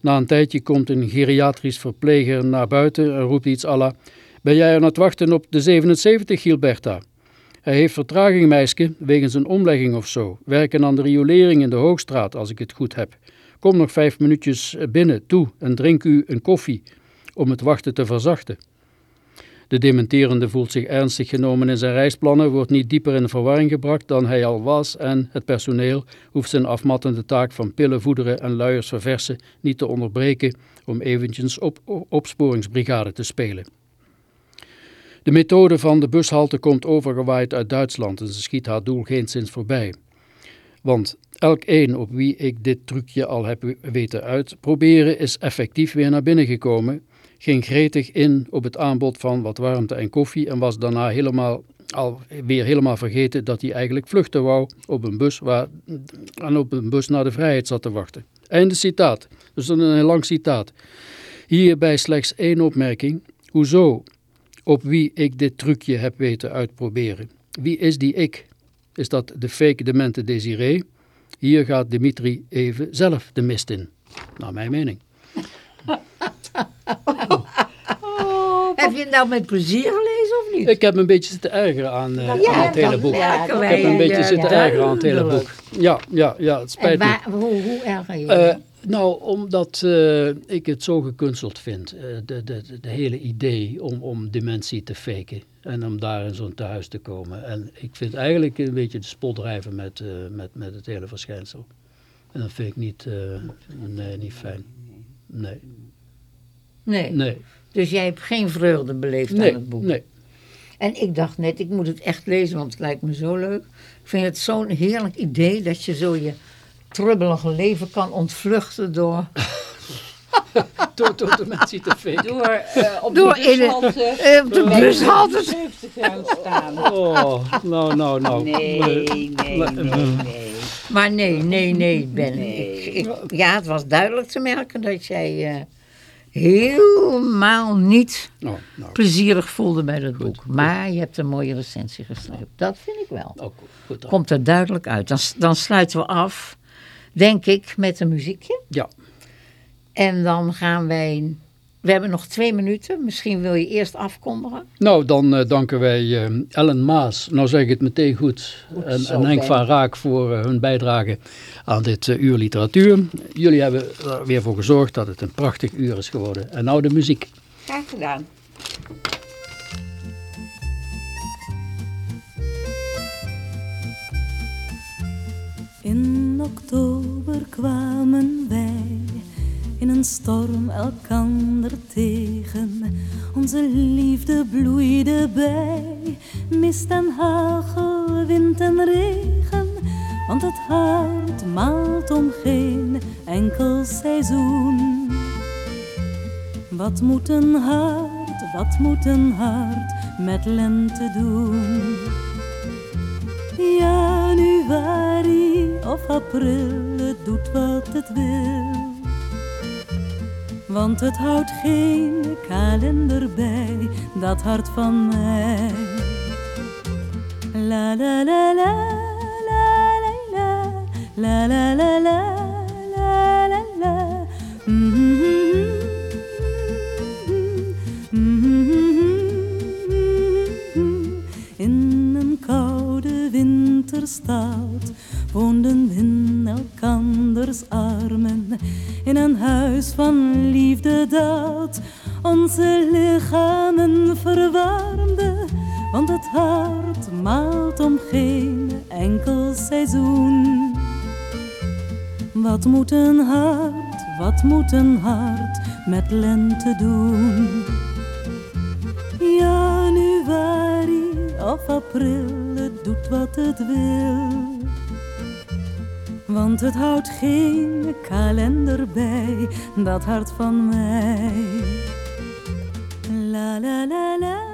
Speaker 1: Na een tijdje komt een geriatrisch verpleger naar buiten en roept iets alla... Ben jij aan het wachten op de 77, Gilberta? Hij heeft vertraging, meisje, wegens een omlegging of zo. Werken aan de riolering in de Hoogstraat, als ik het goed heb. Kom nog vijf minuutjes binnen, toe, en drink u een koffie, om het wachten te verzachten. De dementerende voelt zich ernstig genomen in zijn reisplannen, wordt niet dieper in verwarring gebracht dan hij al was en het personeel hoeft zijn afmattende taak van pillen voederen en luiers verversen niet te onderbreken om eventjes op opsporingsbrigade te spelen. De methode van de bushalte komt overgewaaid uit Duitsland en ze schiet haar doel geen sinds voorbij. Want elk een op wie ik dit trucje al heb weten uitproberen is effectief weer naar binnen gekomen, ging gretig in op het aanbod van wat warmte en koffie en was daarna helemaal alweer helemaal vergeten dat hij eigenlijk vluchten wou op een bus waar, en op een bus naar de vrijheid zat te wachten. Einde citaat. Dus een lang citaat. Hierbij slechts één opmerking. Hoezo op wie ik dit trucje heb weten uitproberen. Wie is die ik? Is dat de fake demente Desiree? Hier gaat Dimitri even zelf de mist in. Naar mijn mening.
Speaker 2: Heb je het nou met plezier gelezen of niet?
Speaker 1: Ik heb een beetje zitten ergeren aan, uh, ja, aan het hele boek. Ja, ik heb een beetje zitten ergeren aan het hele boek. Ja, ja, ja het spijt
Speaker 2: en waar, me. Hoe, hoe erger je?
Speaker 1: Uh, nou, omdat uh, ik het zo gekunsteld vind. Uh, de, de, de hele idee om, om dementie te faken. En om daar in zo'n thuis te komen. En ik vind eigenlijk een beetje de spot drijven met, uh, met, met het hele verschijnsel. En dat vind ik niet, nee, niet fijn. Nee.
Speaker 2: Nee.
Speaker 1: Nee.
Speaker 2: Dus jij hebt geen vreugde beleefd
Speaker 1: nee,
Speaker 2: aan het boek?
Speaker 1: Nee.
Speaker 2: En ik dacht net, ik moet het echt lezen, want het lijkt me zo leuk. Ik vind het zo'n heerlijk idee dat je zo je trubbelige leven kan ontvluchten door...
Speaker 1: door, door de mensen te faken.
Speaker 3: Door uh, op
Speaker 2: door
Speaker 3: de bushalte,
Speaker 2: in de, uh, de bushalte
Speaker 3: te gaan staan.
Speaker 1: Oh, nou, nou, nou.
Speaker 3: Nee, nee, nee, nee.
Speaker 2: Maar nee, nee, nee, Ben. Nee. Ik, ik, ja, het was duidelijk te merken dat jij... Uh, helemaal niet
Speaker 1: oh, nou.
Speaker 2: plezierig voelde bij dat boek. Goed. Maar je hebt een mooie recensie geschreven. Dat vind ik wel.
Speaker 1: Oh, goed, goed
Speaker 2: Komt er duidelijk uit. Dan, dan sluiten we af, denk ik, met een muziekje.
Speaker 1: Ja.
Speaker 2: En dan gaan wij... We hebben nog twee minuten. Misschien wil je eerst afkondigen.
Speaker 1: Nou, dan uh, danken wij uh, Ellen Maas, nou zeg ik het meteen goed, goed en, en Henk van Raak voor uh, hun bijdrage aan dit uur literatuur. Jullie hebben er weer voor gezorgd dat het een prachtig uur is geworden. En nou de muziek.
Speaker 3: Graag gedaan.
Speaker 4: In oktober kwamen wij in een storm elkander tegen. Onze liefde bloeide bij mist en hagel, wind en regen. Want het hart maalt om geen enkel seizoen. Wat moet een hart, wat moet een hart met lente doen? Januari of april, het doet wat het wil. Want het houdt geen kalender bij, dat hart van mij. La la la la, la la la, la la la la, la la. Mm -hmm. Mm -hmm. In een koude winterstad woonden in elkanders armen in een huis van liefde dat onze lichamen verwarmde, want het hart maalt om geen enkel seizoen. Wat moet een hart, wat moet een hart met lente doen? Januari of april, het doet wat het wil. Want het houdt geen kalender bij, dat hart van mij. La la la la.